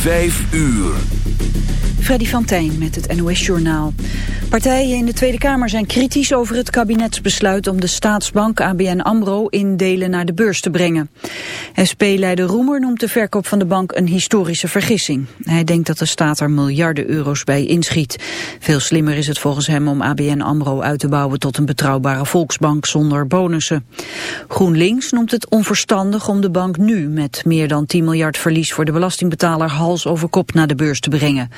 Vijf uur. Freddy van Tijn met het NOS-journaal. Partijen in de Tweede Kamer zijn kritisch over het kabinetsbesluit om de staatsbank ABN AMRO in delen naar de beurs te brengen. SP-leider Roemer noemt de verkoop van de bank een historische vergissing. Hij denkt dat de staat er miljarden euro's bij inschiet. Veel slimmer is het volgens hem om ABN AMRO uit te bouwen tot een betrouwbare volksbank zonder bonussen. GroenLinks noemt het onverstandig om de bank nu met meer dan 10 miljard verlies voor de belastingbetaler hals over kop naar de beurs te brengen.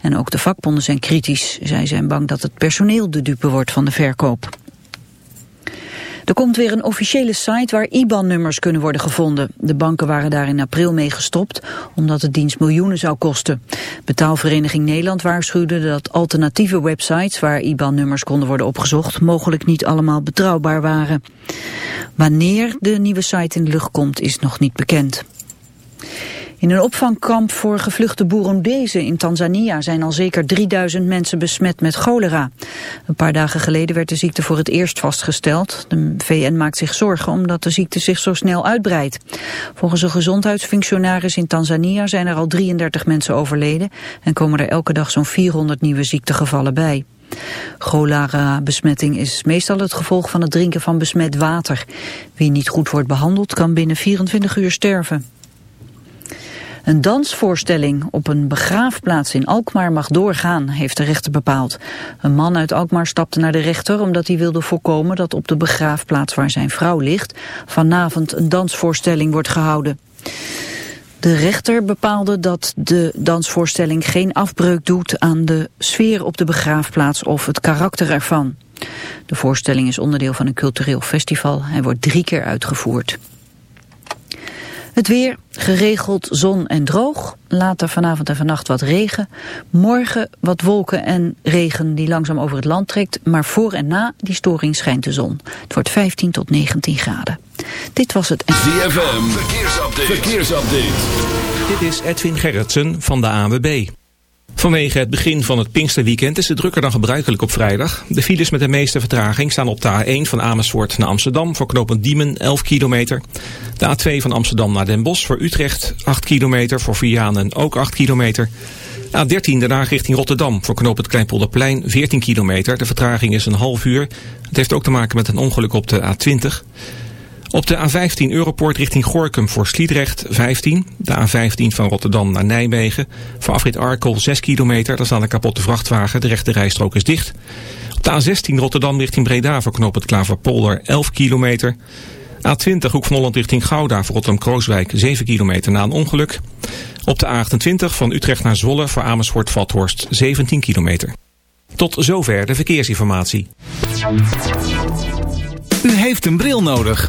En ook de vakbonden zijn kritisch. Zij zijn bang dat het personeel de dupe wordt van de verkoop. Er komt weer een officiële site waar IBAN-nummers kunnen worden gevonden. De banken waren daar in april mee gestopt, omdat de dienst miljoenen zou kosten. Betaalvereniging Nederland waarschuwde dat alternatieve websites waar IBAN-nummers konden worden opgezocht, mogelijk niet allemaal betrouwbaar waren. Wanneer de nieuwe site in de lucht komt, is nog niet bekend. In een opvangkamp voor gevluchte Burundezen in Tanzania zijn al zeker 3000 mensen besmet met cholera. Een paar dagen geleden werd de ziekte voor het eerst vastgesteld. De VN maakt zich zorgen omdat de ziekte zich zo snel uitbreidt. Volgens een gezondheidsfunctionaris in Tanzania zijn er al 33 mensen overleden en komen er elke dag zo'n 400 nieuwe ziektegevallen bij. Cholera-besmetting is meestal het gevolg van het drinken van besmet water. Wie niet goed wordt behandeld kan binnen 24 uur sterven. Een dansvoorstelling op een begraafplaats in Alkmaar mag doorgaan, heeft de rechter bepaald. Een man uit Alkmaar stapte naar de rechter omdat hij wilde voorkomen dat op de begraafplaats waar zijn vrouw ligt vanavond een dansvoorstelling wordt gehouden. De rechter bepaalde dat de dansvoorstelling geen afbreuk doet aan de sfeer op de begraafplaats of het karakter ervan. De voorstelling is onderdeel van een cultureel festival. Hij wordt drie keer uitgevoerd. Het weer, geregeld zon en droog. Later vanavond en vannacht wat regen. Morgen wat wolken en regen die langzaam over het land trekt. Maar voor en na die storing schijnt de zon. Het wordt 15 tot 19 graden. Dit was het... ZFM, verkeersupdate. verkeersupdate. Dit is Edwin Gerritsen van de ANWB. Vanwege het begin van het Pinksterweekend is het drukker dan gebruikelijk op vrijdag. De files met de meeste vertraging staan op de A1 van Amersfoort naar Amsterdam voor knooppunt Diemen 11 kilometer. De A2 van Amsterdam naar Den Bosch voor Utrecht 8 kilometer, voor Vianen ook 8 kilometer. A13 daarna richting Rotterdam voor knooppunt Kleinpolderplein 14 kilometer. De vertraging is een half uur. Het heeft ook te maken met een ongeluk op de A20. Op de A15 Europoort richting Gorkum voor Sliedrecht 15. De A15 van Rotterdam naar Nijmegen. Voor afrit Arkel 6 kilometer. Daar staat een kapotte vrachtwagen. De rechte rijstrook is dicht. Op de A16 Rotterdam richting Breda voor knoop het Klaverpolder 11 kilometer. A20 Hoek van Holland richting Gouda voor Rotterdam-Krooswijk 7 kilometer na een ongeluk. Op de A28 van Utrecht naar Zwolle voor Amersfoort-Vathorst 17 kilometer. Tot zover de verkeersinformatie. U heeft een bril nodig.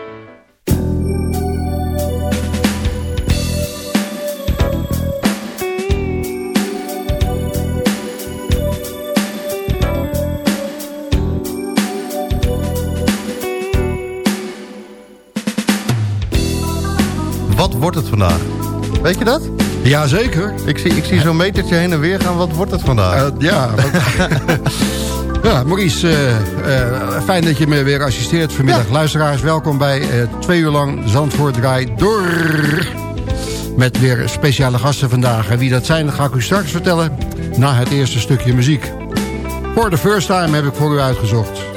Wordt het vandaag? Weet je dat? Jazeker. Ik zie, ik zie zo'n metertje heen en weer gaan. Wat wordt het vandaag? Uh, ja. ja, Maurice, uh, uh, fijn dat je me weer assisteert vanmiddag. Ja. Luisteraars, welkom bij twee uur lang Zandvoort Draai door. Met weer speciale gasten vandaag. En wie dat zijn, dat ga ik u straks vertellen. Na het eerste stukje muziek. For the first time heb ik voor u uitgezocht.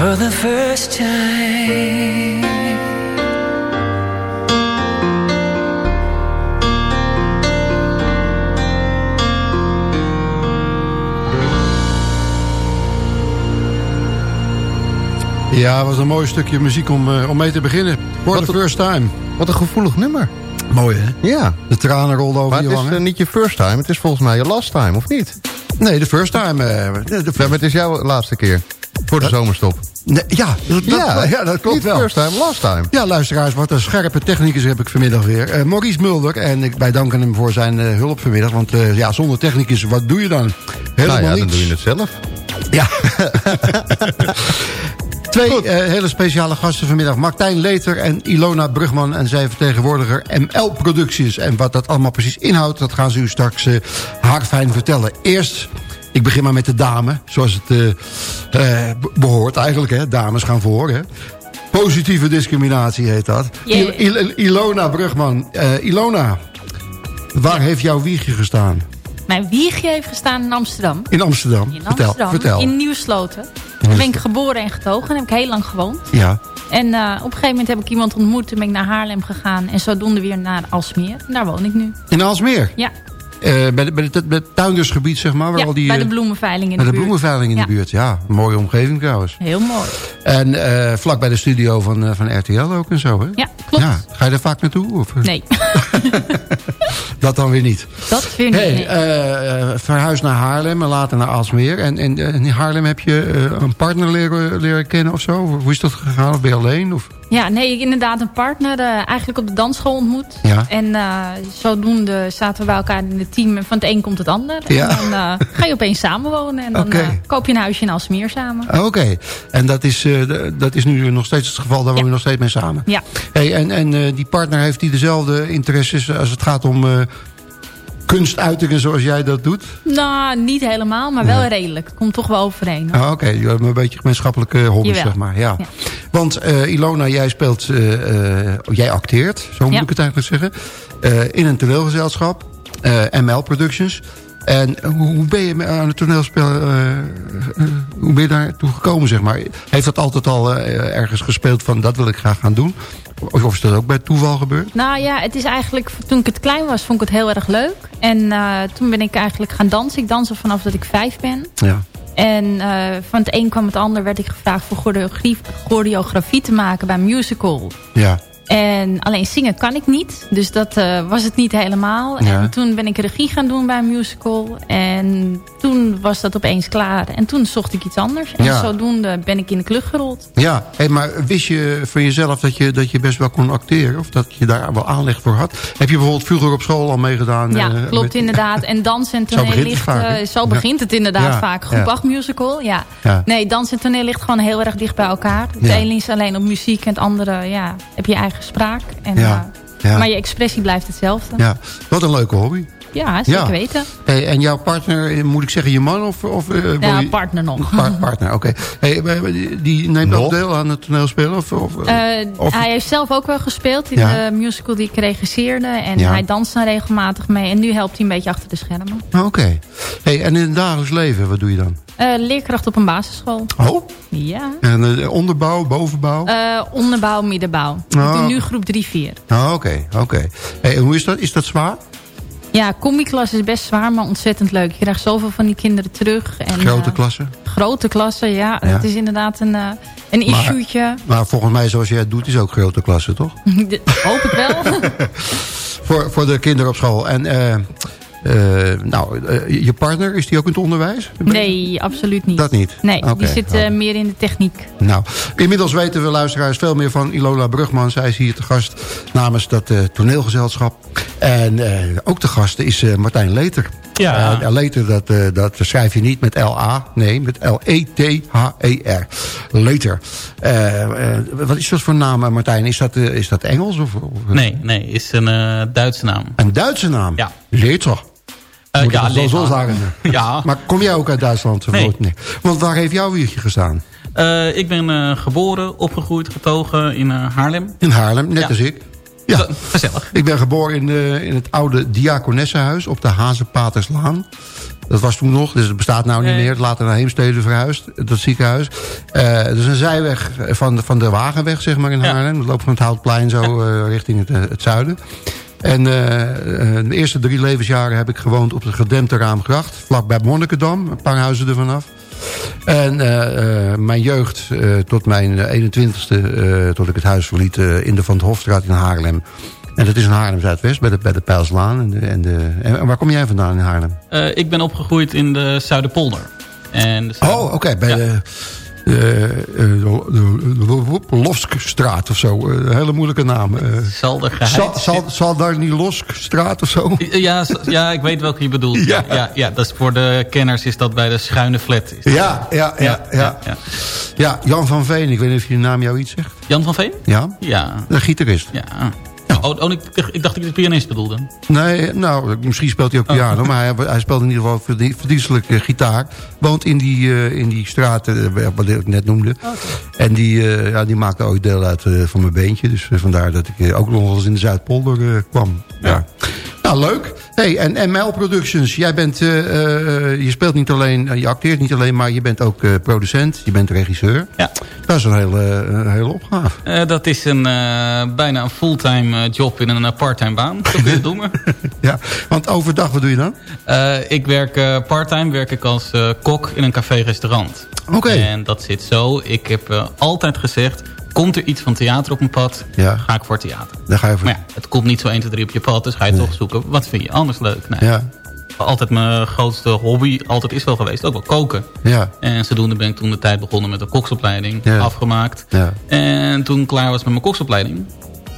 For the first time. Ja, was een mooi stukje muziek om, uh, om mee te beginnen. For the first time. Wat een gevoelig nummer. Mooi, hè? Ja. De tranen rolden over maar je wangen. het is uh, niet je first time, het is volgens mij je last time, of niet? Nee, de first time. Uh, de, de, ja, maar het is jouw laatste keer. Voor de zomerstop. Nee, ja, dat, Ja, ja, dat klopt Niet wel. first time, last time. Ja, luisteraars, wat een scherpe technicus heb ik vanmiddag weer. Eh, Maurice Mulder, en ik, wij danken hem voor zijn eh, hulp vanmiddag. Want eh, ja, zonder technicus, wat doe je dan? Helemaal nou ja, dan niets. doe je het zelf. Ja. Twee eh, hele speciale gasten vanmiddag. Martijn Leter en Ilona Brugman. En zij vertegenwoordiger ML Producties. En wat dat allemaal precies inhoudt, dat gaan ze u straks eh haarfijn vertellen. Eerst, ik begin maar met de dame. Zoals het eh, eh, behoort eigenlijk. Hè. Dames gaan voor. Hè. Positieve discriminatie heet dat. Yeah. Il- Il- Ilona Brugman. Eh, Ilona, waar heeft jouw wiegje gestaan? Mijn wiegje heeft gestaan in Amsterdam. In Amsterdam. In vertel, Amsterdam, vertel. in Nieuwsloten. Daar ben ik geboren en getogen. Daar heb ik heel lang gewoond. Ja. En eh, op een gegeven moment heb ik iemand ontmoet. Toen ben ik naar Haarlem gegaan. En zodoende weer naar Alsmeer. En daar woon ik nu. In Alsmeer? Ja, bij, de, bij, het, bij het tuindersgebied, zeg maar. Waar ja al die, bij de eh, bloemenveiling in bij de de buurt. bloemenveiling in Ja. de buurt. Ja, mooie omgeving trouwens. Heel mooi. En eh, vlak bij de studio van, eh, van RTL ook en zo, hè? Ja, klopt. Ja, ga je daar vaak naartoe? Of? eh, Nee, Dat dan weer niet. dat vind ik Hey, niet. eh, eh, verhuis naar Haarlem en later naar Alsmeer. En, en, eh, in Haarlem heb je eh, een partner leren, leren kennen of zo? Hoe is dat gegaan? Of ben je alleen? Of? Ja, nee, ik inderdaad een partner eh, eigenlijk op de dansschool ontmoet. Ja. En eh, zodoende zaten we bij elkaar in het team. En van het een komt het ander. Ja. En dan eh, ga je opeens samenwonen. En dan koop je een huisje in Alsmeer samen. Ah, Oké, en dat is, dat is nu nog steeds het geval. Daar woon je nog steeds mee samen. Ja, Hey, en en die partner heeft die dezelfde interesses als het gaat om kunstuitingen zoals jij dat doet? nou, niet helemaal, maar wel redelijk. Komt toch wel overeen. hoor. Ah, Oké, je hebt een beetje gemeenschappelijke Jawel. zeg maar. Ja. Ja. Want eh, Ilona, jij speelt, eh, eh, jij acteert, zo moet Ja. ik het eigenlijk zeggen, in een toneelgezelschap, ML Productions. En hoe ben je aan het toneelspel, hoe ben je daartoe gekomen, zeg maar? Heeft dat altijd al ergens gespeeld van, dat wil ik graag gaan doen? Of, is dat ook bij toeval gebeurd? Nou ja, het is eigenlijk, toen ik het klein was, vond ik het heel erg leuk. En eh, toen ben ik eigenlijk gaan dansen. Ik dans al vanaf dat ik vijf ben. Ja. En eh, van het een kwam het ander werd ik gevraagd voor choreografie, choreografie te maken bij een musical. Ja. En alleen zingen kan ik niet. Dus dat eh, was het niet helemaal. Ja. En toen ben ik regie gaan doen bij een musical. En toen was dat opeens klaar. En toen zocht ik iets anders. En Ja. zodoende ben ik in de club gerold. Ja, hey, maar wist je van jezelf dat je, dat je best wel kon acteren? Of dat je daar wel aanleg voor had? Heb je bijvoorbeeld vroeger op school al meegedaan? Ja, eh, klopt met- inderdaad. En dans en Zo toneel ligt... eh, zo begint het inderdaad Ja, vaak. Groep ja. 8 musical, ja. Nee, dans en toneel ligt gewoon heel erg dicht bij elkaar. Het ene is alleen op muziek en het andere ja, heb je eigen spraak. En, Ja, eh, ja. Maar je expressie blijft hetzelfde. Ja, wat een leuke hobby. Ja, zeker Ja. weten. Hey, en jouw partner, eh, moet ik zeggen je man? Of, of, eh, woon Ja, je- partner nog. Par- partner, oké. Hey, die- neemt ook deel aan het toneelspelen? Of, of, Eh, of- hij heeft zelf ook wel gespeeld in Ja. de musical die ik regisseerde. En Ja. hij danst dan regelmatig mee. En nu helpt hij een beetje achter de schermen. Oké. Hey, en in het dagelijks leven, wat doe je dan? Eh, leerkracht op een basisschool. Oh, Ja. en eh, onderbouw, bovenbouw? Eh, onderbouw, middenbouw. Ik doe nu groep 3-4. Ah, Oké, oké. Hey, en hoe is dat? Is dat zwaar? Ja, combi-klas is best zwaar, maar ontzettend leuk. Je krijgt zoveel van die kinderen terug. En, Grote klassen? grote klassen, ja. Ja. Het is inderdaad een, een Maar- issue'tje. Maar volgens mij, zoals jij het doet, is ook grote klassen, toch? Hoop ik wel. voor, voor de kinderen op school. En nou, eh, je partner, is die ook in het onderwijs? nee, absoluut niet. Dat niet? Nee, die zit eh, oké. meer in de techniek. Nou, inmiddels weten we luisteraars veel meer van Ilola Brugman. Zij is hier te gast namens dat eh, toneelgezelschap. En eh, ook te gast is eh, Martijn Leter. Ja. Eh, Leter, dat, eh, dat schrijf je niet met L-A, nee, met L-E-T-H-E-R. Leter. Eh, eh, wat is dat voor naam, eh, Martijn? Is dat, eh, is dat Engels? Of, of- Nee, nee, is een eh, Duitse naam. Een Duitse naam? Ja. Leter. Eh, Moet ja, het zo- zeggen? Ja. Maar kom jij ook uit Duitsland? Nee. nee. Want waar heeft jouw wiegje gestaan? Eh, ik ben eh, geboren, opgegroeid, getogen in Haarlem. In Haarlem, net Ja. als ik. Ja. Gezellig. Ik ben geboren in, de, in het oude Diakonessenhuis op de Hazenpaterslaan. Dat was toen nog, dus het bestaat nou niet Nee. meer. Later naar Heemstede verhuisd, dat ziekenhuis. Dat is een zijweg van de, van de Wagenweg, zeg maar, in Haarlem. Dat loopt van het Houtplein zo richting het, het zuiden. En eh, eh, de eerste drie levensjaren heb ik gewoond op de gedempte Raamgracht. Vlakbij Monnikendam, een paar huizen ervan af. En eh, mijn jeugd tot mijn 21ste, eh, tot ik het huis verliet... in de Van het Hofstraat in Haarlem. En dat is in Haarlem Zuidwest, bij de, bij de Pijlslaan. En, de, en, de, en waar kom jij vandaan in Haarlem? Ik ben opgegroeid in de Zuiderpolder. En de Oh, oké, bij Ja. de, eh, eh, Loskstraat of zo. Eh, een hele moeilijke naam. Zal, zal, daar niet Loskstraat of zo? Ja, ja, ik weet welke je bedoelt. Ja. Ja, ja, dat is voor de kenners is dat bij de Schuine Flat. Ja, ja, ja, ja, ja, ja. Jan van Veen, ik weet niet of je de naam jou iets zegt. Jan van Veen? Ja. Ja. De gitarist. Ja. Oh, oh ik, ik, dacht dat ik de pianist bedoelde. Nee, nou, misschien speelt hij ook piano. Maar hij, hij, speelt in ieder geval verdienstelijk uh, gitaar. Woont in die, uh, in die straat, uh, wat ik net noemde. Okay. En die, ja, die maakte ooit deel uit van mijn beentje. Dus vandaar dat ik ook nog eens in de Zuidpolder kwam. Ja. ja. Nou, leuk. Hey, en ML Productions, jij bent, uh, uh, je speelt niet alleen, je acteert niet alleen, maar je bent ook producent, je bent regisseur. Ja. Dat is een hele, hele opgave. dat is een, bijna een fulltime job in een parttime baan, zo kun je noemen. ja, want overdag, wat doe je dan? ik werk parttime, werk ik als kok in een café-restaurant. Oké. Okay. En dat zit zo, ik heb altijd gezegd, Komt er iets van theater op mijn pad, ja. ga ik voor theater. Dan ga je voor... Maar ja, het komt niet zo 1, 2, 3 op je pad, dus ga je nee. toch zoeken. Wat vind je anders leuk? Nee. Ja. Altijd mijn grootste hobby, altijd is wel geweest, ook wel koken. Ja. En zodoende ben ik toen de tijd begonnen met een koksopleiding, ja. afgemaakt. Ja. En toen klaar was met mijn koksopleiding,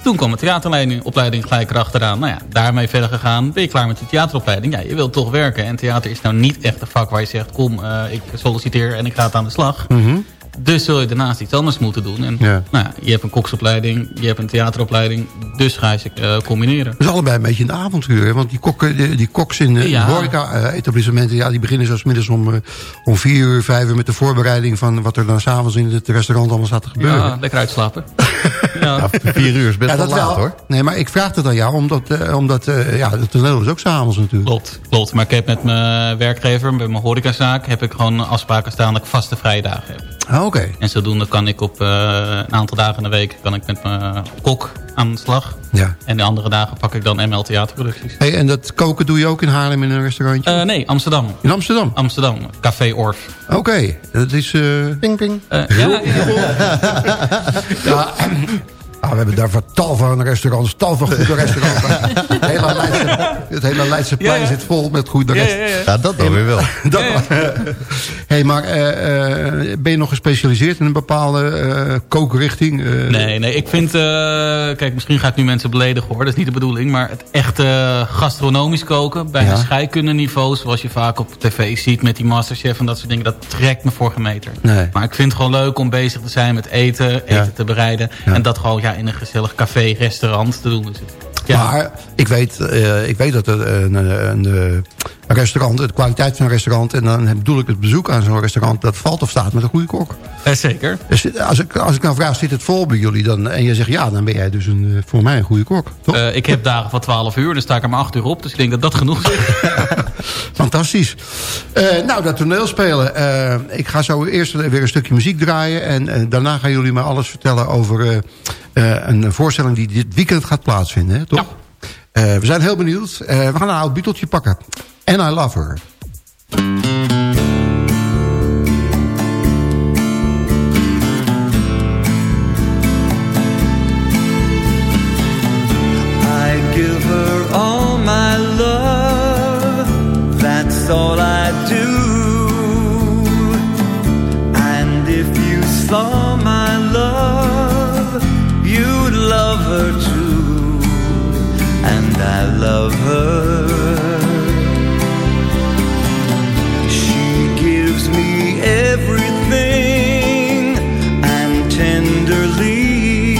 toen kwam mijn theateropleiding gelijk erachteraan. Nou ja, daarmee verder gegaan. Ben je klaar met de theateropleiding? Ja, je wilt toch werken. En theater is nou niet echt een vak waar je zegt... kom, uh, ik solliciteer en ik ga het aan de slag. Mm -hmm. Dus zul je daarnaast iets anders moeten doen. En, ja. nou, je hebt een koksopleiding, je hebt een theateropleiding. Dus ga je ze uh, combineren. Is allebei een beetje een avontuur. Hè? Want die, kokken, die, die koks in uh, Ja. horeca-etablissementen... ja, die beginnen zelfs middags om, uh, om vier uur, vijf uur... met de voorbereiding van wat er dan s'avonds in het restaurant allemaal staat te gebeuren. Ja, lekker uitslapen. ja. ja, vier uur is best ja, wel laat wel. hoor. Nee, maar ik vraag het aan jou, omdat, uh, omdat uh, ja, het toneel is ook s'avonds natuurlijk. Klopt, klopt. Maar ik heb met mijn werkgever, met mijn horecazaak... heb ik gewoon afspraken staan dat ik vaste vrije dagen heb. Ah, Oké. Okay. En zodoende kan ik op uh, een aantal dagen in de week... kan ik met mijn kok aan de slag. Ja. En de andere dagen pak ik dan ML Theaterproducties. Hey, en dat koken doe je ook in Haarlem in een restaurantje? Uh, nee, Amsterdam. In Amsterdam? Amsterdam, Café Orf. Oké, okay. dat is... Uh... Ping, ping. Uh, ja, ja. ja. Ah, we hebben daar van tal van restaurants, tal van goede restaurants. het hele Leidse, het hele Leidse plein ja, ja. zit vol met goede restaurants. Ja, ja, dat dan weer wel. dat hey, maar uh, uh, ben je nog gespecialiseerd in een bepaalde uh, kookrichting? nee, nee, ik vind... kijk, misschien ga ik nu mensen beledigen hoor. Dat is niet de bedoeling. Maar het echte gastronomisch koken, bij een scheikundeniveau... zoals je vaak op tv ziet met die masterchef en dat soort dingen... dat trekt me voor gemeter. Nee. Maar ik vind het gewoon leuk om bezig te zijn met eten, eten te bereiden. En dat gewoon... Ja, in een gezellig café, restaurant te doen. Dus ja. Maar ik weet, uh, ik weet dat er een, een, een, restaurant, de kwaliteit van een restaurant... en dan bedoel ik het bezoek aan zo'n restaurant... dat valt of staat met een goede kok. Eh, zeker. Dus als ik, als ik nou vraag, zit het vol bij jullie? Dan, en je zegt ja, dan ben jij dus een, voor mij een goede kok. Toch? Uh, ik heb dagen van 12 uur, dan sta ik er maar 8 uur op. Dus ik denk dat dat genoeg is. Fantastisch. Uh, nou, dat toneelspelen. Ik ga zo eerst weer een stukje muziek draaien. En daarna gaan jullie me alles vertellen over een voorstelling die dit weekend gaat plaatsvinden. Hè, toch? Ja. we zijn heel benieuwd. we gaan een oud Beatletje pakken. And I Love Her. give her all my love. That's all I do. And if you saw I love her. She gives me everything and tenderly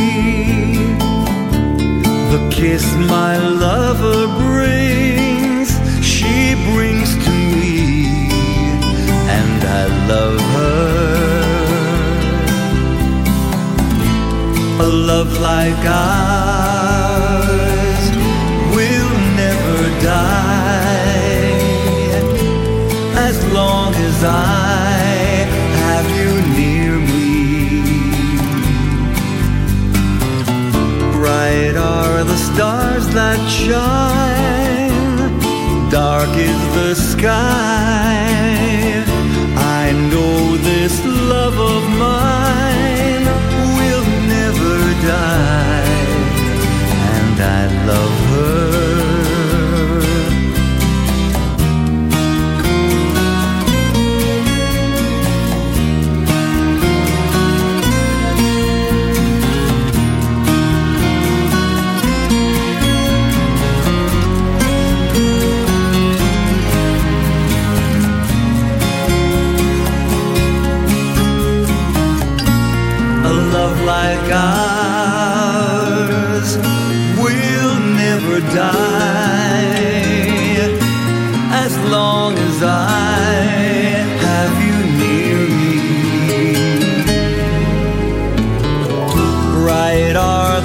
the kiss my lover brings, she brings to me, and I love her. A love like ours I have you near me. Bright are the stars that shine, dark is the sky.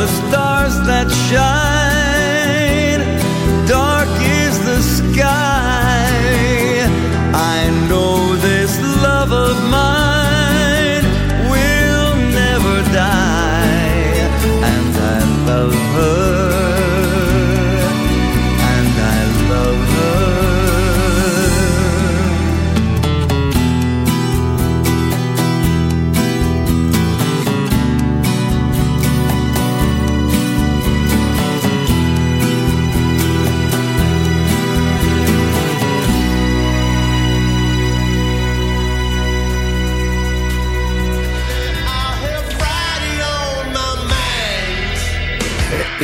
Stars that shine,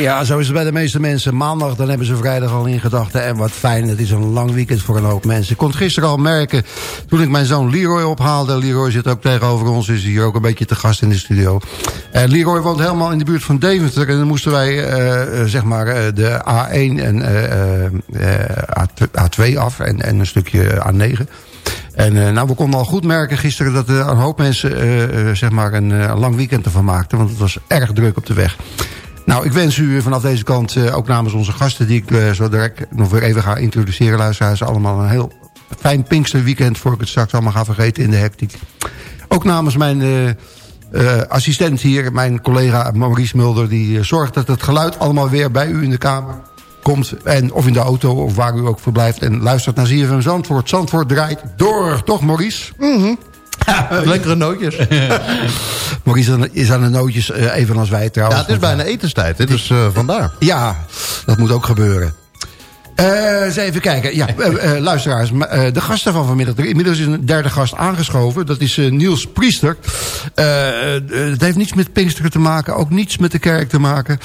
Ja, zo is het bij de meeste mensen. Maandag, dan hebben ze vrijdag al in gedachten. En wat fijn, het is een lang weekend voor een hoop mensen. Ik kon gisteren al merken toen ik mijn zoon Leroy ophaalde. Leroy zit ook tegenover ons, is hier ook een beetje te gast in de studio. En Leroy woont helemaal in de buurt van Deventer. En dan moesten wij, eh, eh, zeg maar, eh, de A1 en eh, eh, A2 af en, en een stukje A9. En eh, nou, we konden al goed merken gisteren dat eh, een hoop mensen eh, eh, zeg maar een eh, lang weekend ervan maakten. Want het was erg druk op de weg. Nou, ik wens u vanaf deze kant, eh, ook namens onze gasten... die ik eh, zo direct nog weer even ga introduceren, luisteraars... allemaal een heel fijn Pinksterweekend... voor ik het straks allemaal ga vergeten in de hectiek. Ook namens mijn eh, assistent hier, mijn collega Maurice Mulder... die zorgt dat het geluid allemaal weer bij u in de kamer komt. En, of in de auto, of waar u ook verblijft. En luistert naar ZFM Zandvoort. Zandvoort draait door, toch Maurice? Lekkere nootjes. Maurice is aan de nootjes, eh, evenals wij Ja, trouwens. het is bijna etenstijd, hè, dus eh, vandaar. Ja, dat moet ook gebeuren. Eh, eens even kijken. Ja, luisteraars, de gasten van vanmiddag. Inmiddels is een derde gast aangeschoven. Dat is Niels Priester. Het heeft niets met Pinksteren te maken. Ook niets met de kerk te maken.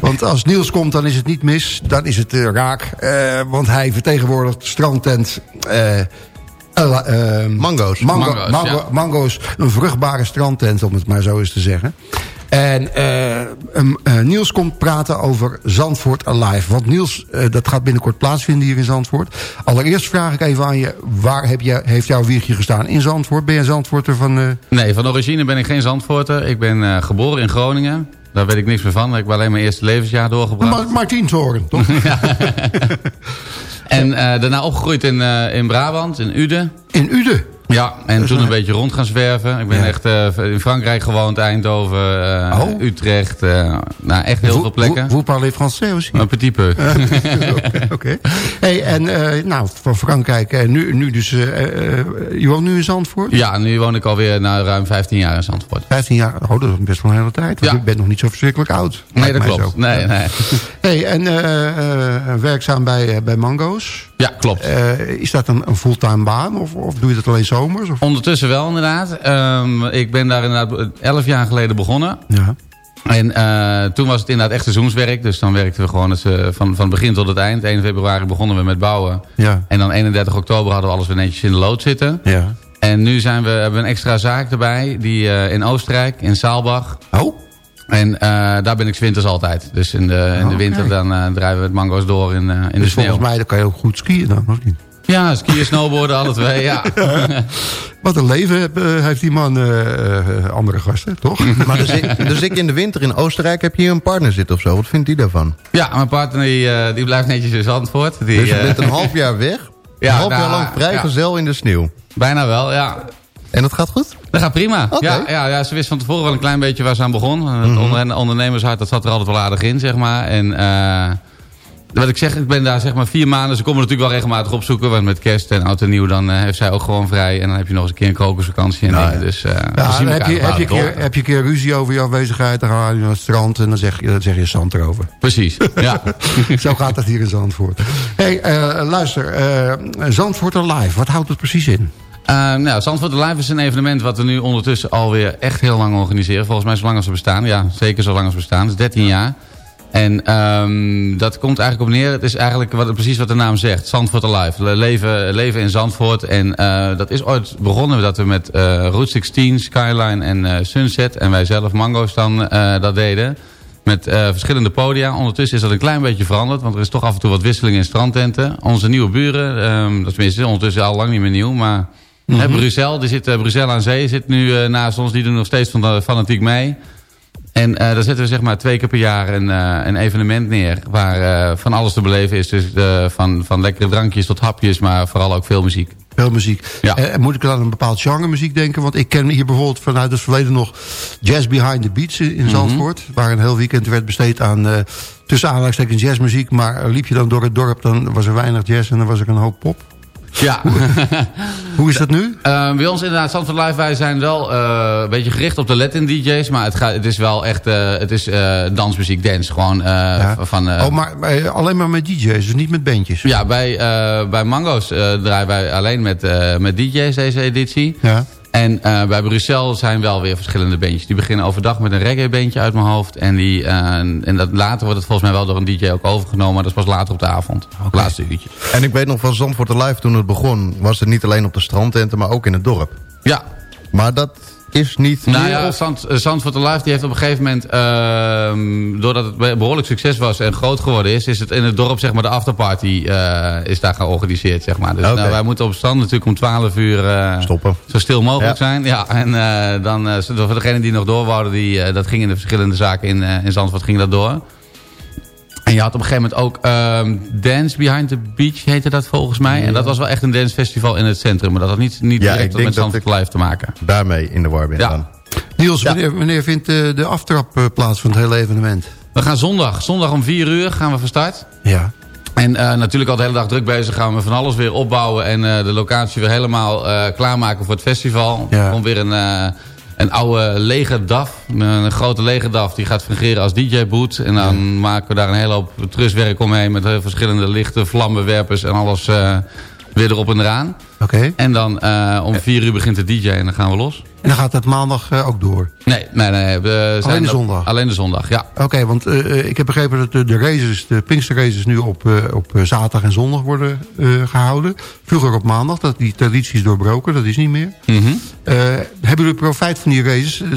Want als Niels komt, dan is het niet mis. Dan is het raak. Want hij vertegenwoordigt strandtent... eh, eh, eh, Mango's. Mango, Mango's, mango- ja. mango's, een vruchtbare strandtent, om het maar zo eens te zeggen. En eh, Niels komt praten over Zandvoort Alive. Want Niels, dat gaat binnenkort plaatsvinden hier in Zandvoort. Allereerst vraag ik even aan je, waar heb je, heeft jouw wiegje gestaan? In Zandvoort? Ben je Zandvoorter van... Nee, van origine ben ik geen Zandvoorter. Ik ben geboren in Groningen. Daar weet ik niks meer van. Ik heb alleen mijn eerste levensjaar doorgebracht. Ma Martienshoorn, toch? En eh, daarna opgegroeid in, eh, in Brabant, in Uden. In Uden? Ja, en toen een- beetje rond gaan zwerven. Ik ben Ja. echt eh, in Frankrijk gewoond, Eindhoven, eh, Oh. Utrecht. eh, nou, echt heel veel plekken. Vous parlez français aussi? Een petit peu. Oké. Hey, en nou, van Frankrijk, nu, nu dus... je woont nu in Zandvoort? Ja, nu woon ik alweer na ruim 15 jaar in Zandvoort. 15 jaar, oh, dat is best wel een hele tijd. Want Ja. je bent nog niet zo verschrikkelijk oud. Nee, dat klopt. zo. Nee, nee. Hey, en werkzaam bij, bij Mango's. Ja, klopt. Eh, is dat een, een fulltime baan of, of doe je dat alleen zomers? Of? Ondertussen wel inderdaad. Ehm, ik ben daar inderdaad 11 jaar geleden begonnen. Ja. En eh, toen was het inderdaad echt seizoenswerk. Dus dan werkten we gewoon eh, van, van begin tot het eind. 1 februari begonnen we met bouwen. Ja. En dan 31 oktober hadden we alles weer netjes in de lood zitten. Ja. En nu zijn we, hebben we een extra zaak erbij. Die in Oostenrijk, in Saalbach. Oh, En eh, daar ben ik 's winters altijd. Dus in de, in de Oké. winter dan eh, drijven we het mango's door in, eh, in de dus sneeuw. volgens mij dan kan je ook goed skiën dan, of niet? Ja, skiën, snowboarden, alle twee, ja. Wat een leven heb, heeft die man, andere gasten, toch? Maar dus ik, dus ik in de winter in Oostenrijk heb je hier een partner zitten of zo. Wat vindt die daarvan? Ja, mijn partner die, eh, die blijft netjes in Zandvoort. Die, Dus je bent een half jaar weg. Ja, een half jaar nou, lang vrijgezel in de sneeuw. Bijna wel, ja. En dat gaat goed? Dat gaat prima. Ja, ja, ja, ze wist van tevoren wel een klein beetje waar ze aan begon. Het Mhm. onder, ondernemershart, dat zat er altijd wel aardig in, zeg maar. En eh, wat ik zeg, ik ben daar zeg maar vier maanden. Ze komen natuurlijk wel regelmatig opzoeken. Want met kerst en oud en nieuw, dan eh, heeft zij ook gewoon vrij. En dan heb je nog eens een keer een krokusvakantie. En Nou. Dus eh, Ja, dan heb je, heb, je keer, heb je een keer ruzie over je afwezigheid, dan ga je naar het strand en dan zeg je, dan zeg je zand erover. Precies, ja. Zo gaat dat hier in Zandvoort. hey, luister, Zandvoort Alive, wat houdt het precies in? Eh, nou, Zandvoort Live is een evenement wat we nu ondertussen alweer echt heel lang organiseren. Volgens mij zo lang als we bestaan. Ja, zeker zo lang als we bestaan. Dat is 13 jaar. En ehm, dat komt eigenlijk op neer. Het is eigenlijk wat, precies wat de naam zegt. Zandvoort Alive. Le- Leven, leven in Zandvoort. En eh, dat is ooit begonnen dat we met eh Route 16, Skyline en eh, Sunset. En wij zelf Mango's dan dat deden. Met verschillende podia. Ondertussen is dat een klein beetje veranderd. Want er is toch af en toe wat wisseling in strandtenten. Onze nieuwe buren, ehm, dat is ondertussen al lang niet meer nieuw. Maar Mhm. hè, Brussel, die zit, uh, Brussel aan Zee zit nu eh, naast ons. Die doen nog steeds van de, fanatiek mee. En eh, daar zetten we zeg maar twee keer per jaar een, eh, een evenement neer. Waar eh, van alles te beleven is. Dus eh, van, van lekkere drankjes tot hapjes. Maar vooral ook veel muziek. Veel muziek. Ja. Eh, moet ik dan aan een bepaald genre muziek denken? Want ik ken hier bijvoorbeeld vanuit het verleden nog Jazz Behind the Beats in in Zandvoort. Waar een heel weekend werd besteed aan eh tussen aanhalingstekens jazzmuziek. Maar eh, liep je dan door het dorp, dan was er weinig jazz en dan was er een hoop pop. Ja. Hoe is dat nu? Eh, bij ons inderdaad, Zandvoort Live, wij zijn wel eh, een beetje gericht op de Latin DJ's. Maar het, gaat, het is wel echt, eh, het is eh, dansmuziek, dance. Gewoon van... oh, maar alleen maar met DJ's, dus niet met bandjes? Ja, bij, bij Mango's draaien wij alleen met, met DJ's deze editie. Ja. En eh, bij Brussel zijn wel weer verschillende bandjes. Die beginnen overdag met een reggae bandje uit mijn hoofd. En, die, eh, en dat, later wordt het volgens mij wel door een DJ ook overgenomen. Maar dat is pas later op de avond. Het laatste uurtje. En ik weet nog van Zandvoort Live toen het begon... was het niet alleen op de strandtenten, maar ook in het dorp. Ja. Maar dat is niet Nou ja, Zand, eh, Zandvoort Alive die heeft op een gegeven moment... ehm, doordat het be- behoorlijk succes was en groot geworden is... is het in het dorp zeg maar de afterparty eh, is daar georganiseerd. Zeg maar. Dus nou, wij moeten op stand natuurlijk om 12 uur... eh, Stoppen. Zo stil mogelijk Ja. zijn. Ja, en dan, voor degenen die nog door wouden... Die, dat ging in de verschillende zaken in, in Zandvoort ging dat door. En je had op een gegeven moment ook ehm, Dance Behind the Beach, heette dat volgens mij. En dat was wel echt een dancefestival in het centrum. Maar dat had niet, niet Ja, direct met Zandvoort Live te maken. daarmee in de war ben Ja. dan. Niels, wanneer, wanneer vindt eh, de aftrap eh, plaats van het hele evenement? We gaan zondag. Zondag om 4 uur gaan we van start. Ja. En eh, natuurlijk al de hele dag druk bezig gaan we van alles weer opbouwen. En eh, de locatie weer helemaal eh, klaarmaken voor het festival. Ja. Komt weer een, eh, een oude lege DAF. Een, grote lege DAF. Die gaat fungeren als DJ-boot. En dan maken we daar een hele hoop truswerk omheen. Met heel verschillende lichten, vlammenwerpers en alles eh, weer erop en eraan. Oké. En dan eh, om 4 uur begint de DJ en dan gaan we los. En dan gaat het maandag eh, ook door? Nee, nee, nee. We zijn Alleen de op- zondag? Alleen de zondag, ja. Oké, want eh, eh, ik heb begrepen dat de, de races, de Pinkster races nu op, eh, op eh, zaterdag en zondag worden eh, gehouden. Vroeger op maandag, dat die traditie is doorbroken, dat is niet meer. Mhm. Eh, hebben jullie profijt van die races eh,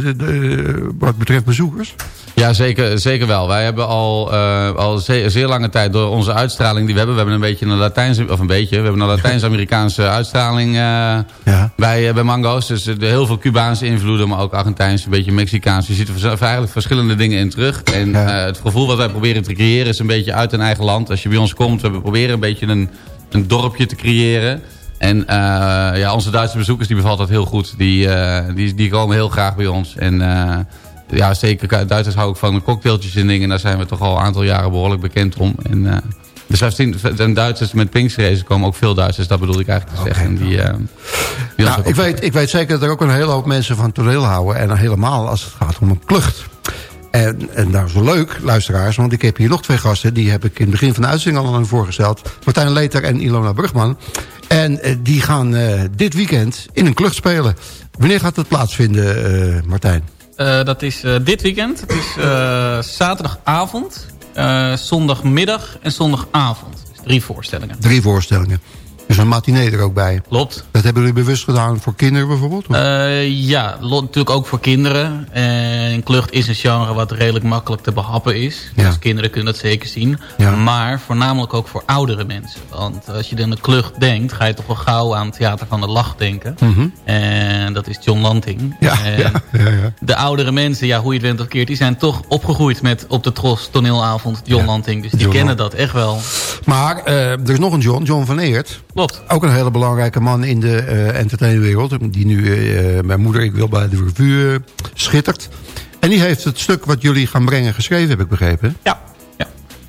wat betreft bezoekers? Ja, zeker, zeker wel. Wij hebben al, eh, al zeer, zeer lange tijd door onze uitstraling die we hebben... we hebben een beetje een Latijns... of een beetje, we hebben een Latijns-Amerikaanse uitstraling eh, Ja. bij, eh, bij Mango's. Dus er heel veel Cubaanse invloeden, maar ook Argentijnse, een beetje Mexicaans. Je ziet er eigenlijk verschillende dingen in terug. En eh, het gevoel wat wij proberen te creëren is een beetje uit een eigen land. Als je bij ons komt, we proberen een beetje een, een dorpje te creëren... En eh, ja, onze Duitse bezoekers die bevalt dat heel goed. Die, eh, die, die komen heel graag bij ons. En eh, ja, zeker Duitsers hou ik van de cocktailtjes en dingen. En daar zijn we toch al een aantal jaren behoorlijk bekend om. En, eh, dus en Duitsers met Pinksterraces komen ook veel Duitsers. Dat bedoel ik eigenlijk te zeggen. En die, eh, die Nou, ik, weet, ik weet zeker dat er ook een hele hoop mensen van toneel houden. En helemaal als het gaat om een klucht. En, en dat is wel leuk, luisteraars. Want ik heb hier nog twee gasten. Die heb ik in het begin van de uitzending al aan voorgesteld. Martijn Leter en Ilona Brugman. En eh, die gaan eh, dit weekend in een klucht spelen. Wanneer gaat het plaatsvinden, eh, Martijn? Eh, dat is eh, dit weekend. Het is eh, zaterdagavond, eh, zondagmiddag en zondagavond. Drie voorstellingen. Drie voorstellingen. Dus een matinee er ook bij. Klopt. Dat hebben jullie bewust gedaan voor kinderen bijvoorbeeld? Eh, ja, natuurlijk ook voor kinderen. En klucht is een genre wat redelijk makkelijk te behappen is. Ja. Dus kinderen kunnen dat zeker zien. Ja. Maar voornamelijk ook voor oudere mensen. Want als je aan de klucht denkt, ga je toch wel gauw aan het Theater van de Lach denken. Mhm. En dat is John Lanting. Ja, ja. De oudere mensen, ja, hoe je het went of keert... die zijn toch opgegroeid met op de Tros toneelavond John Lanting. Dus die John kennen dat echt wel. Maar eh, er is nog een John, John van Eert. Klopt. Ook een hele belangrijke man in de eh entertainwereld. Die nu, eh, mijn moeder, ik wil bij de revue, eh, schittert. En die heeft het stuk wat jullie gaan brengen geschreven, heb ik begrepen. Ja.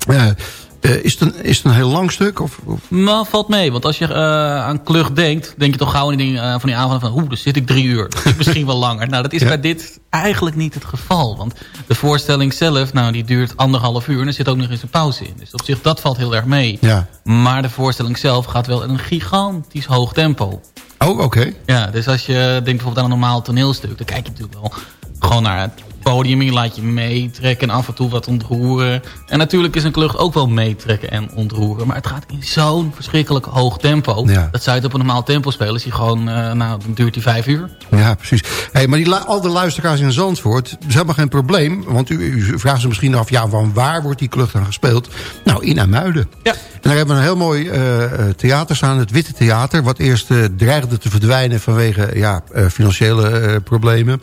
ja. Eh, is, het een, is het een heel lang stuk? Of, of? Nou, valt mee. Want als je eh, aan klucht denkt... denk je toch gauw aan die, eh, van die avonden van... oeh, dan zit ik drie uur. Misschien wel langer. Nou, dat is Ja. bij dit eigenlijk niet het geval. Want de voorstelling zelf, nou, die duurt anderhalf uur... en er zit ook nog eens een pauze in. Dus op zich, dat valt heel erg mee. Ja. Maar de voorstelling zelf gaat wel in een gigantisch hoog tempo. Oh, oké. Ja, dus als je denkt bijvoorbeeld aan een normaal toneelstuk... dan kijk je natuurlijk wel gewoon naar podium. Je laat je meetrekken en af en toe wat ontroeren. En natuurlijk is een klucht ook wel meetrekken en ontroeren. Maar het gaat in zo'n verschrikkelijk hoog tempo. Dat zou je het op een normaal tempo spelen. Is die gewoon, uh, nou, dan duurt die vijf uur. Ja, precies. Hey, maar die, al de luisteraars in Zandvoort, is helemaal geen probleem. Want u, u vraagt ze misschien af, ja, van waar wordt die klucht dan gespeeld? Nou, in Amuiden. Ja. En daar hebben we een heel mooi uh, theater staan, het Witte Theater. Wat eerst uh, dreigde te verdwijnen vanwege ja, financiële problemen.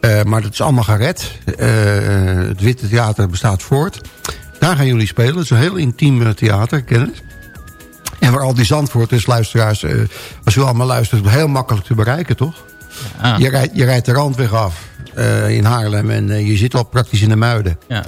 Uh, maar dat is allemaal gered. Uh, het Witte Theater bestaat voort. Daar gaan jullie spelen. Het is een heel intiem theater, kennis. En waar al die Zandvoorters, luisteraars... Uh, als u allemaal luistert, heel makkelijk te bereiken, toch? Ja. Je, rijdt, je rijdt de randweg af in Haarlem en je zit al praktisch in de Muiden. Ja.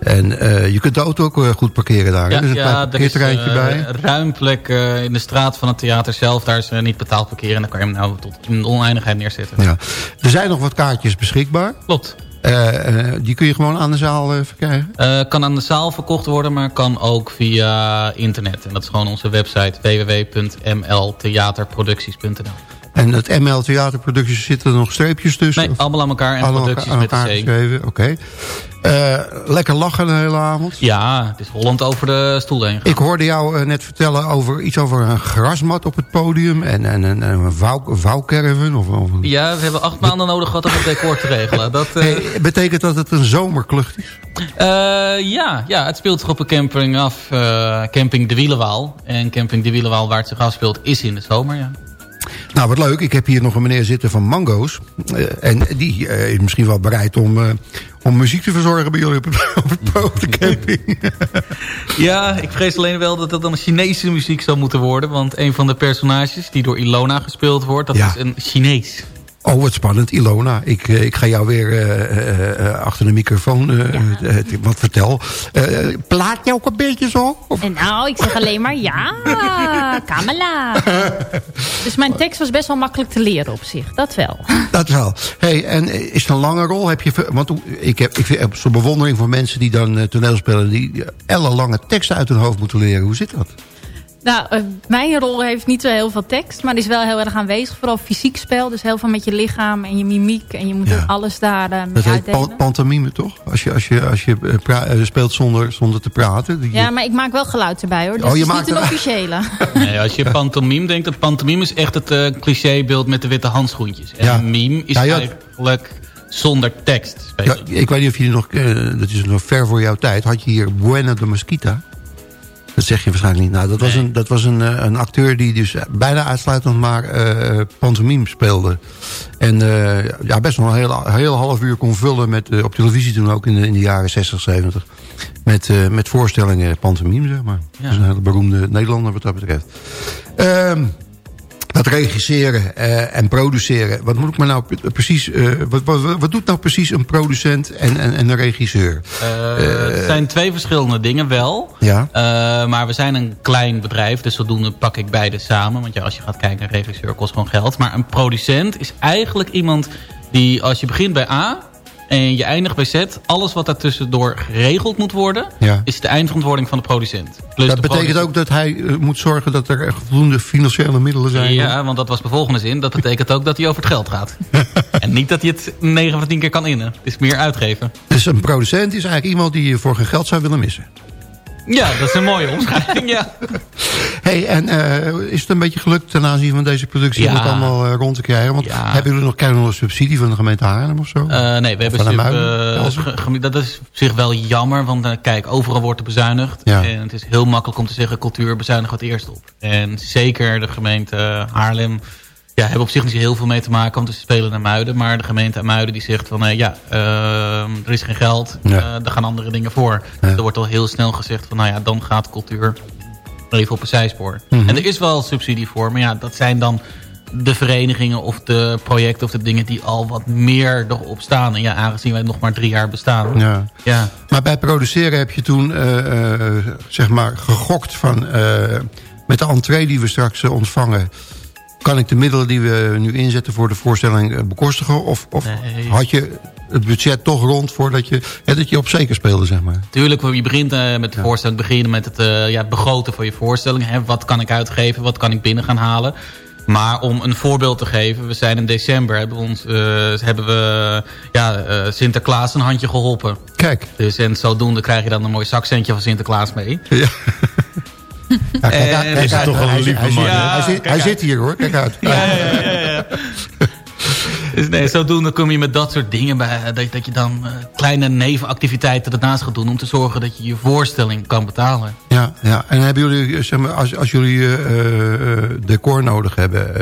En uh, je kunt de auto ook uh, goed parkeren daar. Ja, er is een ja, er is uh, bij. ruim plek in de straat van het theater zelf. Daar is niet betaald parkeren. En dan kan je hem nou tot in de oneindigheid neerzetten. Ja. Er zijn nog wat kaartjes beschikbaar. Klopt. die kun je gewoon aan de zaal verkrijgen? kan aan de zaal verkocht worden, maar kan ook via internet. En dat is gewoon onze website www.mltheaterproducties.nl en het ML Theaterproducties zitten er nog streepjes tussen? Nee, allemaal aan elkaar en allemaal producties aan elkaar met geschreven. Oké. Uh, lekker lachen de hele avond? Ja, het is Holland over de stoel heen Ik hoorde jou uh, net vertellen over iets over een grasmat op het podium... en, en, en een vouw, vouwcaravan. Of, of een... Ja, we hebben acht maanden nodig gehad om het decor te regelen. Dat, uh... hey, betekent dat het een zomerklucht is? ja, ja, het speelt zich op een camping af. camping De Wielenwaal. En camping De Wielenwaal waar het zich afspeelt is in de zomer, ja. Nou, wat leuk. Ik heb hier nog een meneer zitten van Mango's. Uh, en die uh, is misschien wel bereid om, uh, om muziek te verzorgen bij jullie op, het, op de camping. ja, ik vrees alleen wel dat dat dan Chinese muziek zou moeten worden. Want een van de personages die door Ilona gespeeld wordt, dat is een Chinees. Oh, wat spannend. Ilona, ik, eh, ik ga jou weer uh, uh, achter de microfoon ja. wat vertel. plaat je ook een beetje zo? Of? Nou, ik zeg alleen maar ja, Kamala. dus mijn tekst was best wel makkelijk te leren op zich, dat wel. Dat wel. Hey, en is het een lange rol? Heb je, want ik heb, ik heb zo'n bewondering voor mensen die dan toneel spelen... die ellenlange teksten uit hun hoofd moeten leren. Hoe zit dat? Nou, uh, mijn rol heeft niet zo heel veel tekst, maar is wel heel erg aanwezig. Vooral fysiek spel, dus heel veel met je lichaam en je mimiek. En je moet ja. alles daar uh, Dat heet pantomime, toch? Als je, als je, als je uh, speelt zonder, zonder te praten. Ja, maar ik maak wel geluid erbij, hoor. Dus oh, je het is niet een officiële. nee, als je pantomime denkt, dat pantomime is echt het clichébeeld met de witte handschoentjes. En ja. meme is ja, eigenlijk zonder tekst. Ja, ik weet niet of je nog, dat is nog ver voor jouw tijd, had je hier Buena de Mosquita. Dat zeg je waarschijnlijk niet. Nou, dat was, een, dat was een, eh, een acteur die dus bijna uitsluitend maar uh, pantomime speelde. En uh, ja, best wel een heel, heel half uur kon vullen met, uh, op televisie toen ook in de, in de jaren 60, 70. Met, met voorstellingen pantomime, zeg maar. Ja. Dat is een hele beroemde Nederlander wat dat betreft. Um, dat regisseren uh, en produceren. Wat moet ik maar nou precies... Uh, wat, wat, wat, doet nou precies een producent en, en, en een regisseur? Uh, het zijn twee verschillende dingen wel. Ja. maar we zijn een klein bedrijf. Dus zodoende pak ik beide samen. Want ja, als je gaat kijken, een regisseur kost gewoon geld. Maar een producent is eigenlijk iemand die... Als je begint bij A en je eindigt bij Z. Alles wat daartussendoor geregeld moet worden... is de eindverantwoording van de producent. Plus dat betekent ook dat hij uh, moet zorgen dat er voldoende financiële middelen zijn? Ja, want dat was de volgende zin. Dat betekent ook dat hij over het geld gaat. en niet dat hij het 9 van 10 keer kan innen. Het is meer uitgeven. Dus een producent is eigenlijk iemand die je voor geen geld zou willen missen? Ja, dat is een mooie omschrijving, ja. hey, en uh, is het een beetje gelukt ten aanzien van deze productie ja. om het allemaal uh, rond te krijgen? Want ja. hebben jullie nog, een subsidie van de gemeente Haarlem of zo? Uh, nee, we hebben zich, dat is op zich wel jammer, want kijk, overal wordt er bezuinigd. Ja. En het is heel makkelijk om te zeggen, cultuur bezuinigt het eerst op. En zeker de gemeente Haarlem ja, hebben op zich niet heel veel mee te maken, want ze spelen naar Muiden. Maar de gemeente Muiden die zegt van, uh, ja, uh, er is geen geld, ja. uh, er gaan andere dingen voor. Ja. Er wordt al heel snel gezegd van, nou ja, dan gaat cultuur even op een zijspoor. Mm -hmm. En er is wel subsidie voor, maar ja, dat zijn dan de verenigingen of de projecten of de dingen die al wat meer erop staan. En ja, aangezien wij nog maar drie jaar bestaan. Ja. Ja. Maar bij produceren heb je toen, zeg maar, gegokt van... met de entree die we straks ontvangen kan ik de middelen die we nu inzetten voor de voorstelling eh, bekostigen? Of, of nee. had je het budget toch rond voordat je, hè, dat je op zeker speelde, zeg maar? Tuurlijk, je begint uh, met de ja. voorstelling, beginnen met het, uh, ja, het begroten voor je voorstelling. Hè. Wat kan ik uitgeven, wat kan ik binnen gaan halen? Maar om een voorbeeld te geven, we zijn in december, hebben, ons, hebben we ja, Sinterklaas een handje geholpen. Kijk. Dus en zodoende krijg je dan een mooi zakcentje van Sinterklaas mee. Ja. Ja, kijk, kijk, kijk, is toch een lieve man. Hij, zit, hij zit hier hoor, kijk uit. Ja, ja, ja, ja. Dus nee, zodoende kom je met dat soort dingen bij. Dat, dat je dan uh, kleine nevenactiviteiten ernaast gaat doen... om te zorgen dat je je voorstelling kan betalen. Ja, ja. en hebben jullie, zeg maar, als, als jullie uh, decor nodig hebben...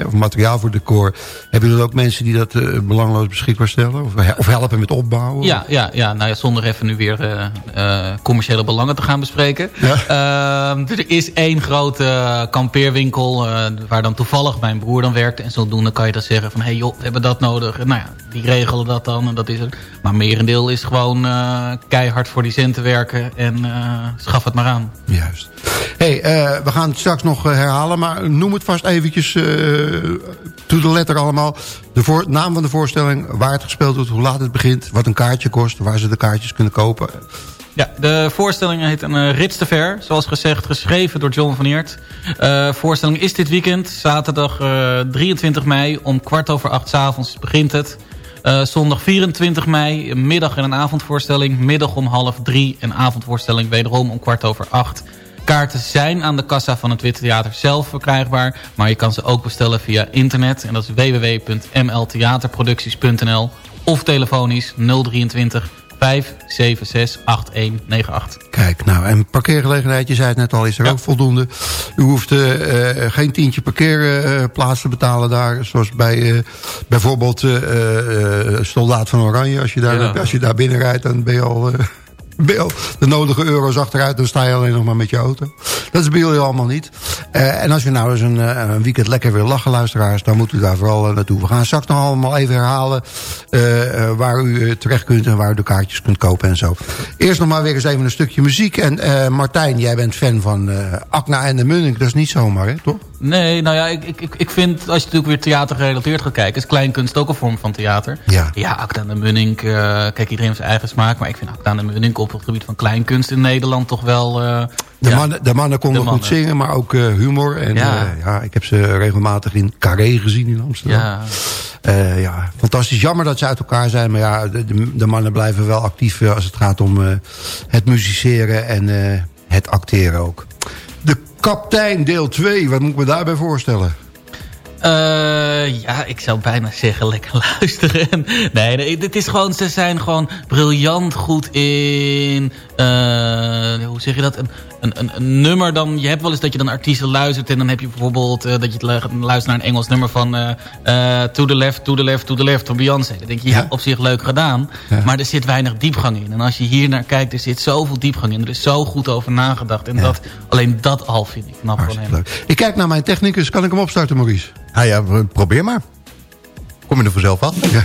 Uh, of materiaal voor decor... hebben jullie ook mensen die dat belangloos beschikbaar stellen? Of, of, helpen met opbouwen? Ja, ja, ja, nou ja, zonder even nu weer commerciële belangen te gaan bespreken. Ja? Ehm, er is één grote kampeerwinkel... waar dan toevallig mijn broer dan werkt. En zodoende kan je dan zeggen van... hey joh, hebben dat nodig. Nou ja, die regelen dat dan en dat is het. Maar merendeel is gewoon uh, keihard voor die centen werken en uh, schaf het maar aan. Juist. hey, uh, we gaan het straks nog herhalen, maar noem het vast eventjes to de letter allemaal. De voor, naam van de voorstelling, waar het gespeeld wordt, hoe laat het begint, wat een kaartje kost, waar ze de kaartjes kunnen kopen. Ja, de voorstelling heet een uh, Rits te Ver. Zoals gezegd, geschreven door John van Eert. Uh, voorstelling is dit weekend. Zaterdag uh, 23 mei om kwart over acht s avonds begint het. Zondag 24 mei, middag en een avondvoorstelling. Middag om half drie en avondvoorstelling wederom om kwart over acht. Kaarten zijn aan de kassa van het Witte Theater zelf verkrijgbaar. Maar je kan ze ook bestellen via internet. En dat is www.mltheaterproducties.nl of telefonisch 023 5768198. Kijk, nou, en parkeergelegenheid, je zei het net al, is er ook voldoende. U hoeft uh, geen tientje parkeerplaats te betalen daar. Zoals bij uh, bijvoorbeeld Soldaat van Oranje. Als je daar, ja. als je daar binnen rijdt, dan ben je al de nodige euro's achteruit... dan sta je alleen nog maar met je auto. Dat is bij jullie allemaal niet. Uh, en als je nou eens een, uh, een, weekend lekker wil lachen, luisteraars... dan moet u daar vooral uh, naartoe. We gaan straks nog allemaal even herhalen... waar u terecht kunt en waar u de kaartjes kunt kopen en zo. Eerst nog maar weer eens even een stukje muziek. En Martijn, jij bent fan van Akna en de Munnik. Dat is niet zomaar, hè, toch? Nee, nou ja, ik, ik, ik vind, als je natuurlijk weer theater gerelateerd gaat kijken... is kleinkunst ook een vorm van theater. Ja, ja Akda en de Munnik, kijk, iedereen heeft zijn eigen smaak... maar ik vind Akda en de Munnik op het gebied van kleinkunst in Nederland toch wel... Uh, de, ja, mannen, de mannen konden goed zingen, maar ook uh, humor. En ja. Uh, ja, ik heb ze regelmatig in Carré gezien in Amsterdam. Ja. ja, fantastisch. Jammer dat ze uit elkaar zijn. Maar ja, de, de mannen blijven wel actief als het gaat om het musiceren en het acteren ook. De Kaptein deel 2, wat moet ik me daarbij voorstellen? Uh, ja, ik zou bijna zeggen lekker luisteren. nee, nee, het is gewoon, ze zijn gewoon briljant goed in... Uh, hoe zeg je dat? Een, een, een, nummer dan... Je hebt wel eens dat je dan artiesten luistert... en dan heb je bijvoorbeeld uh, dat je luistert naar een Engels nummer van... to the left, to the left, to the left van Beyoncé. Dan denk je, ja. op zich leuk gedaan. Ja. Maar er zit weinig diepgang in. En als je hier naar kijkt, er zit zoveel diepgang in. Er is zo goed over nagedacht. En ja. dat, alleen dat al vind ik knap van hem. Ik kijk naar mijn technicus. Kan ik hem opstarten, Maurice? Ah ja, probeer maar. Kom je er vanzelf af? Ja.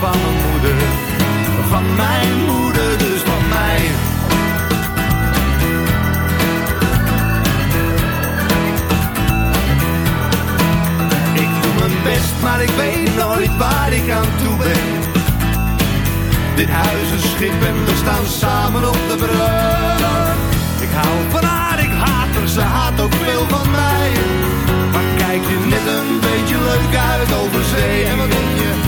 Van mijn moeder, dus van mij. Ik doe mijn best, maar ik weet nooit waar ben. Dit huis is schip en we staan samen op de brug. Ik hou van haar, ik haat haar, ze haat ook veel van mij. Maar kijk je net een beetje leuk uit over zee en wat denk je,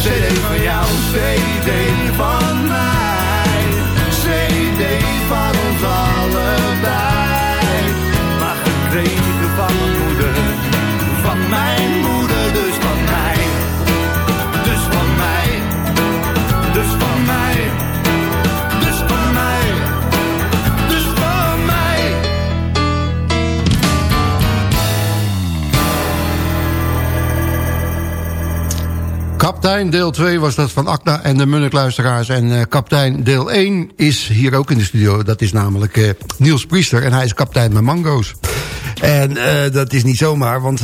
CD van jou, CD van mij. CD van ons allebei. Maar gekregen van Kaptein deel 2 was dat van Akna en de Munnikluisteraars. En eh, kaptein deel 1 is hier ook in de studio. Dat is namelijk eh, Niels Priester en hij is kaptein met Mango's. En eh, dat is niet zomaar, want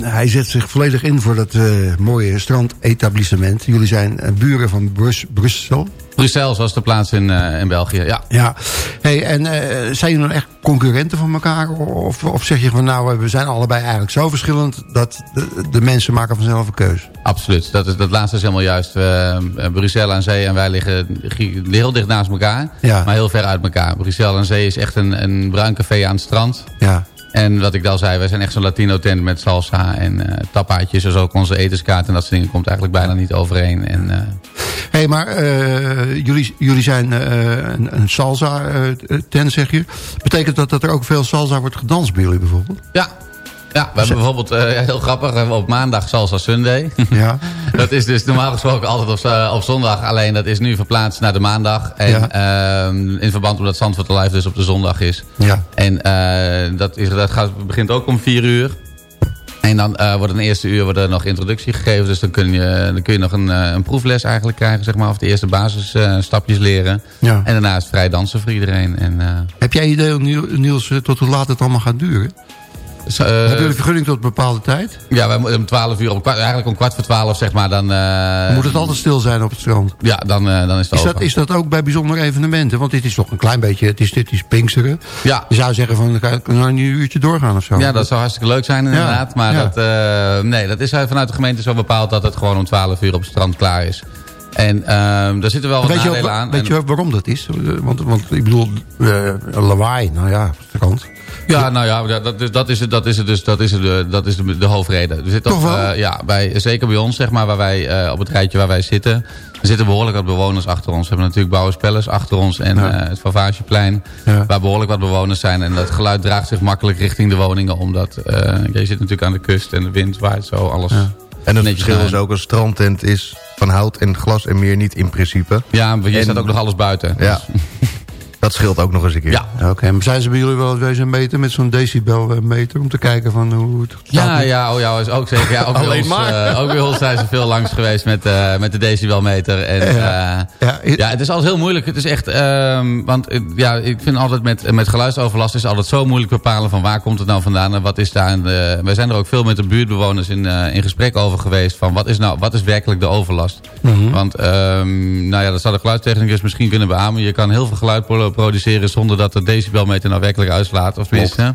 hij zet zich volledig in voor dat mooie strandetablissement. Jullie zijn buren van Brus Brussel. Brussel, zoals de plaats in, eh, in België, ja. Ja, hey, en eh, zijn jullie dan echt concurrenten van elkaar? Of, of zeg je van nou, we zijn allebei eigenlijk zo verschillend... dat de, de mensen maken vanzelf een keus? Absoluut, dat, is, dat laatste is helemaal juist. Uh, Brussel aan zee en wij liggen heel dicht naast elkaar, Ja. maar heel ver uit elkaar. Brussel aan zee is echt een, een bruin café aan het strand. Ja. En wat ik al zei, wij zijn echt zo'n Latino-tent met salsa en eh tapaatjes. Dus ook onze etenskaart en dat soort dingen komt eigenlijk bijna niet overeen. En, eh, hey, maar eh, jullie, jullie zijn eh, een, een salsa-tent, zeg je. Betekent dat dat er ook veel salsa wordt gedanst bij jullie bijvoorbeeld? ja, ja, we hebben bijvoorbeeld, eh, heel grappig, we hebben op maandag Salsa Sunday. Ja. dat is dus normaal gesproken altijd op, op zondag. Alleen dat is nu verplaatst naar de maandag. En ehm, in verband omdat Zandvoort Live dus op de zondag is. Ja. En eh, dat, is, dat gaat, begint ook om vier uur. En dan eh, wordt in de eerste uur wordt er nog introductie gegeven. Dus dan kun je, dan kun je nog een, eh, een proefles eigenlijk krijgen, zeg maar. Of de eerste basisstapjes leren. Ja. En daarna is het vrij dansen voor iedereen. En, Heb jij idee, Niel- Niels, tot hoe laat het allemaal gaat duren? Hebben jullie vergunning tot een bepaalde tijd? Ja, wij moeten om 12 uur, om kwart, eigenlijk om kwart voor 12 zeg maar, dan... eh, Moet het altijd stil zijn op het strand? Ja, dan, eh, dan is het Is dat, is dat ook bij bijzondere evenementen? Want dit is toch een klein beetje, het is, dit is Pinksteren. Ja. Je zou zeggen van, kan nou een uurtje doorgaan of zo? Ja, dat zou hartstikke leuk zijn inderdaad. Maar ja. dat, nee, dat is vanuit de gemeente zo bepaald dat het gewoon om 12 uur op het strand klaar is. En ehm daar zitten wel wat je, nadelen aan. weet En- je waarom dat is? Want, want ik bedoel, lawaai, nou ja, strand. Ja, nou ja, dat, dat, is, dat is het, dat is het dus, dat is, het, eh, dat is de, de hoofdreden. Er zit Toch wel? eh, ja, bij, zeker bij ons, zeg maar, waar wij, eh, op het rijtje waar wij zitten, er zitten behoorlijk wat bewoners achter ons. We hebben natuurlijk Bouwers achter ons en Ja. het Favageplein, Ja. waar behoorlijk wat bewoners zijn. En dat geluid draagt zich makkelijk richting de woningen, omdat je zit natuurlijk aan de kust en de wind waait zo, alles. En het netjes verschil is ook, een strandtent is van hout en glas en meer niet in principe. Ja, maar hier En- staat ook nog alles buiten. Ja, dat scheelt ook nog eens een keer. Ja. Oké, maar zijn ze bij jullie wel eens wezen meten met zo'n decibelmeter... om te kijken van hoe het Ja, staat? ja, oh ja, is ook zeker. Ja, ook, Alleen ons, maar. eh, ook bij ons zijn ze veel langs geweest met, eh, met de decibelmeter. En, Ja. ja. Ja, ja, het is altijd heel moeilijk. Het is echt, ehm, want eh, ja, ik vind altijd met, met geluidsoverlast is altijd zo moeilijk bepalen van waar komt het nou vandaan en wat is daar. En wij zijn er ook veel met de buurtbewoners in, eh, in gesprek over geweest van wat is nou, wat is werkelijk de overlast. Mhm. Want, ehm, nou ja, dat zou de geluidstechnicus misschien kunnen beamen. Je kan heel veel geluid produceren zonder dat de decibelmeter nou werkelijk uitslaat. Of tenminste,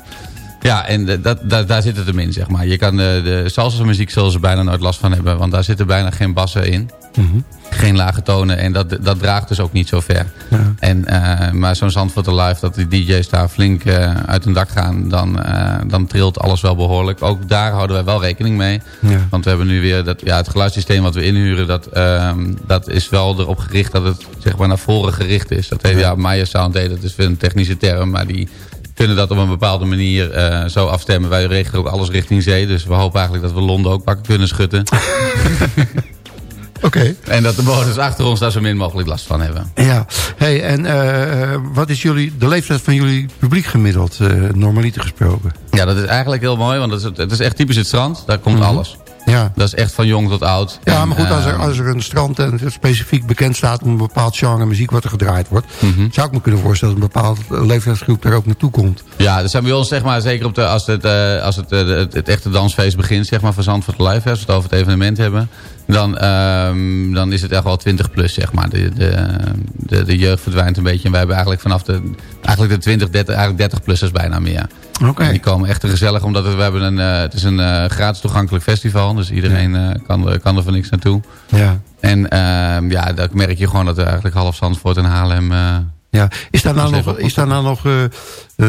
ja, en de- dat, dat, daar zit het hem in, zeg maar. Je kan de, de salsa muziek zullen ze bijna nooit last van hebben. Want daar zitten bijna geen bassen in. Mhm. Geen lage tonen. En dat, dat draagt dus ook niet zo ver. Ja. En, eh, maar zo'n Zandvoort Live, dat die DJ's daar flink eh, uit hun dak gaan... Dan, eh, dan trilt alles wel behoorlijk. Ook daar houden wij wel rekening mee. Ja. Want we hebben nu weer dat, ja, het geluidssysteem wat we inhuren... Dat, ehm, dat is wel erop gericht dat het zeg maar, naar voren gericht is. Dat heet, ja, Maya Sound dat is weer een technische term... maar die kunnen dat op een bepaalde manier eh, zo afstemmen. Wij regelen ook alles richting zee. Dus we hopen eigenlijk dat we Londen ook pakken kunnen schutten. Oké. en dat de bewoners achter ons daar zo min mogelijk last van hebben. Ja, hey, en eh, wat is jullie, de leeftijd van jullie publiek gemiddeld, eh normaliter gesproken? Ja, dat is eigenlijk heel mooi. Want het is, het is echt typisch het strand. Daar komt Mhm. alles. Ja. Dat is echt van jong tot oud. Ja, maar goed, als er, als er een strand en specifiek bekend staat... om een bepaald genre muziek wat er gedraaid wordt... Mhm. zou ik me kunnen voorstellen dat een bepaalde leeftijdsgroep daar ook naartoe komt. Ja, dat zijn bij ons zeg maar, zeker op de, als, het, als het, het, het, echte dansfeest begint... zeg maar van Zandvoort Live, als we het over het evenement hebben... Dan, um, dan is het echt wel 20 plus, zeg maar. De, de, de, de, jeugd verdwijnt een beetje. En wij hebben eigenlijk vanaf de, eigenlijk de 20, 30, eigenlijk 30-plussers bijna meer. Oké. Die komen echt gezellig, omdat het, we hebben een, uh, het is een uh, gratis toegankelijk festival. Dus iedereen uh, kan, er, kan er van niks naartoe. Ja. En uh, ja, dat merk je gewoon dat er eigenlijk half Zandvoort en Haarlem... ja, is daar nou nog, is daar nou nog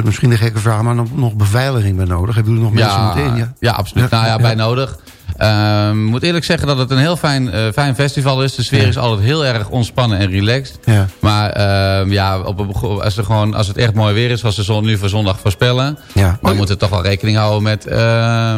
misschien een gekke vraag, maar nog, nog beveiliging bij nodig? Hebben jullie nog mensen ja, meteen? Ja, ja absoluut. Nou ja, bij nodig. Ik um, moet eerlijk zeggen dat het een heel fijn, uh, fijn festival is. De sfeer ja. is altijd heel erg ontspannen en relaxed. Ja. Maar uh, ja, op, als, er gewoon, als het echt mooi weer is, zoals ze nu voor zondag voorspellen... Ja. dan moeten we toch wel rekening houden met uh,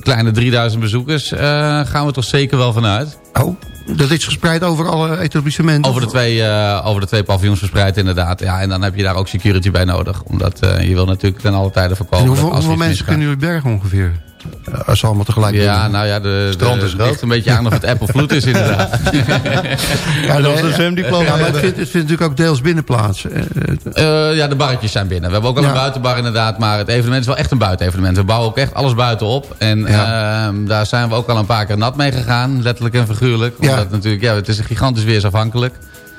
kleine 3000 bezoekers. Eh, gaan we toch zeker wel vanuit. Oh, dat is gespreid over alle etablissementen? Over de twee, uh, over de twee paviljoens verspreid inderdaad. Ja, en dan heb je daar ook security bij nodig. Omdat uh, je wil natuurlijk ten alle tijden voorkomen. En hoeveel, hoeveel mensen kunnen jullie bergen ongeveer? Als ze allemaal tegelijk Ja, nou ja, de, strand is ligt een beetje aan of het apple vloed is inderdaad. ja, dat is een zwemdiploma. Ja, maar het vindt, het vindt natuurlijk ook deels binnenplaats. Uh, ja, de barretjes zijn binnen. We hebben ook al ja. een buitenbar inderdaad. Maar het evenement is wel echt een buitenevenement. We bouwen ook echt alles buiten op. En ja. uh, daar zijn we ook al een paar keer nat mee gegaan. Letterlijk en figuurlijk. Omdat ja. natuurlijk, ja, het is gigantisch weersafhankelijk.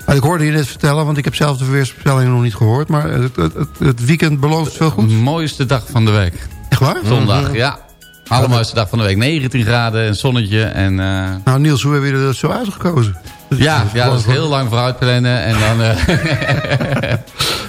Maar ik hoorde je net vertellen, want ik heb zelf de weersvoorspellingen nog niet gehoord. Maar het, het, het weekend belooft veel goed. De mooiste dag van de week. Echt waar? Zondag, mm -hmm. ja. Allermooiste dag van de week. 19 graden en zonnetje. En, uh... Nou Niels, hoe hebben jullie dat zo uitgekozen? Ja, ja, dat is heel lang vooruit plannen. En dan, uh...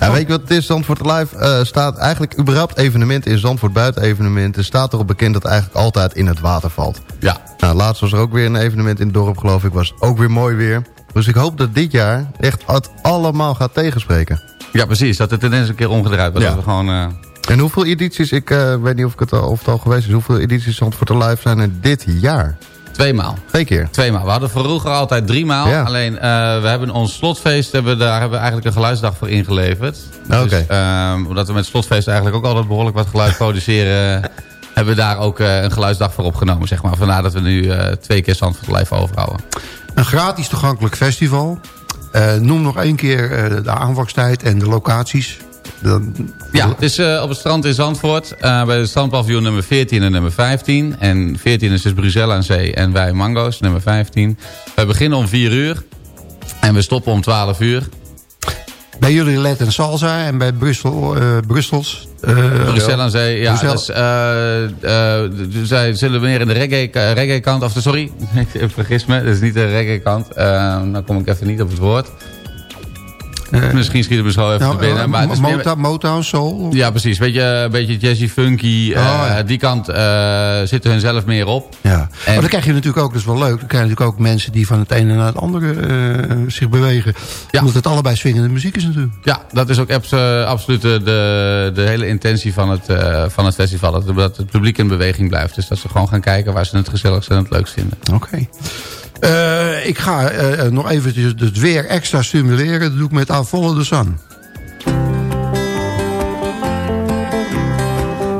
ja, weet je wat het is? Zandvoort Live uh, staat eigenlijk überhaupt evenement in Zandvoort buiten evenementen. Staat erop bekend dat eigenlijk altijd in het water valt. Ja. Nou, laatst was er ook weer een evenement in het dorp geloof ik. Was ook weer mooi weer. Dus ik hoop dat dit jaar echt het allemaal gaat tegenspreken. Ja, precies. Dat het ineens een keer omgedraaid wordt. Ja. Dat we gewoon... En hoeveel edities, ik uh, weet niet of, ik het al, of het al geweest is... hoeveel edities Zandvoort Live zijn er dit jaar? Tweemaal. Twee keer? Tweemaal. We hadden vroeger altijd driemaal. Ja. Alleen, uh, we hebben ons slotfeest, hebben, daar hebben we eigenlijk een geluidsdag voor ingeleverd. Oké. Okay. Dus, uh, omdat we met slotfeest eigenlijk ook altijd behoorlijk wat geluid produceren... hebben we daar ook uh, een geluidsdag voor opgenomen, zeg maar. Vandaar dat we nu twee keer Zandvoort Live overhouden. Een gratis toegankelijk festival. Noem nog één keer de aanvangstijd en de locaties. Dan... Ja, het is uh, op het strand in Zandvoort. Uh, bij de strandpaviljoen nummer 14 en nummer 15. En 14 is dus Bruxelles aan zee en wij Mango's, nummer 15. We beginnen om 4 uur. En we stoppen om 12 uur. Bij jullie Let en Salsa en bij Brussel, uh, Brussels. Uh, Bruxelles aan zee, ja. Dus, uh, zij zullen meer in de reggae, reggae kant, of sorry, ik vergis me, dat is niet de reggae kant. dan kom ik even niet op het woord. Uh, Misschien schiet het me zo even te binnen. Maar het is Motown, meer... Motown, Soul? Ja, precies. Beetje, beetje jazzy, funky. Oh, ja. Die kant uh, zitten hun zelf meer op. Ja. En... Maar dan krijg je natuurlijk ook, dat is wel leuk... dan krijg je natuurlijk ook mensen die van het ene naar het andere zich bewegen. Ja. Omdat het allebei swingende muziek is natuurlijk. Ja, dat is ook absoluut de, de hele intentie van het, van het festival. Dat, dat het publiek in beweging blijft. Dus dat ze gewoon gaan kijken waar ze het gezelligst en het leukst vinden. Oké. Okay. Uh, ik ga uh, nog eventjes het weer extra stimuleren. Dat doe ik met aan Follow the Sun.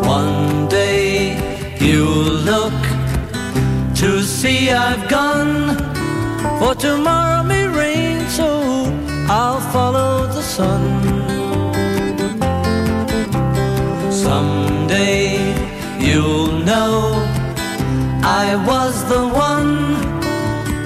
One day you'll look to see I've gone. For tomorrow may rain, so I'll follow the sun. Someday you'll know I was.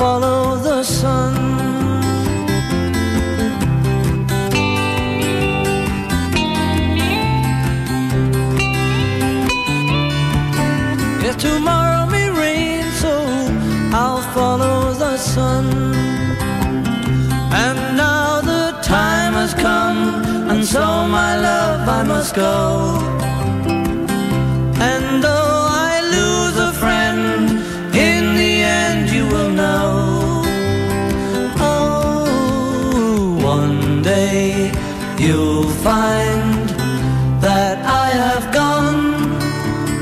follow the sun. If tomorrow may rain, so I'll follow the sun. And now the time has come, and so my love I must go. And find that I have gone,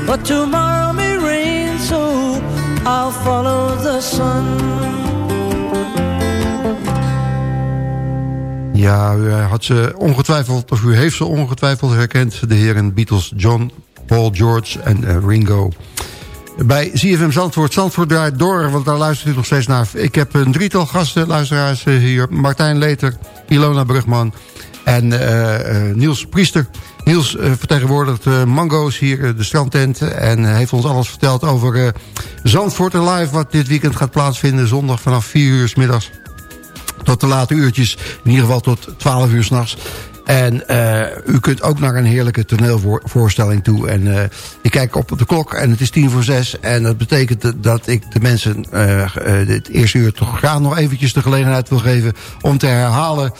but tomorrow may rain, so I'll follow the sun. Ja, u eh, had ze ongetwijfeld, of u heeft ze ongetwijfeld herkend... de heren Beatles John, Paul George en eh, Ringo. Bij ZFM Zandvoort. Zandvoort draait door, want daar luistert u nog steeds naar. Ik heb een drietal gasten, luisteraars eh, hier. Martijn Leter, Ilona Brugman en uh, uh, Niels Priester. Niels vertegenwoordigt Mango's hier, de strandtent. En heeft ons alles verteld over Zandvoort Live... wat dit weekend gaat plaatsvinden. Zondag vanaf 4 uur s middags tot de late uurtjes. In ieder geval tot 12 uur s'nachts. En uh, u kunt ook naar een heerlijke toneelvoorstelling toe. En uh, ik kijk op de klok en het is tien voor zes. En dat betekent dat ik de mensen uh, het eerste uur toch graag nog eventjes de gelegenheid wil geven... om te herhalen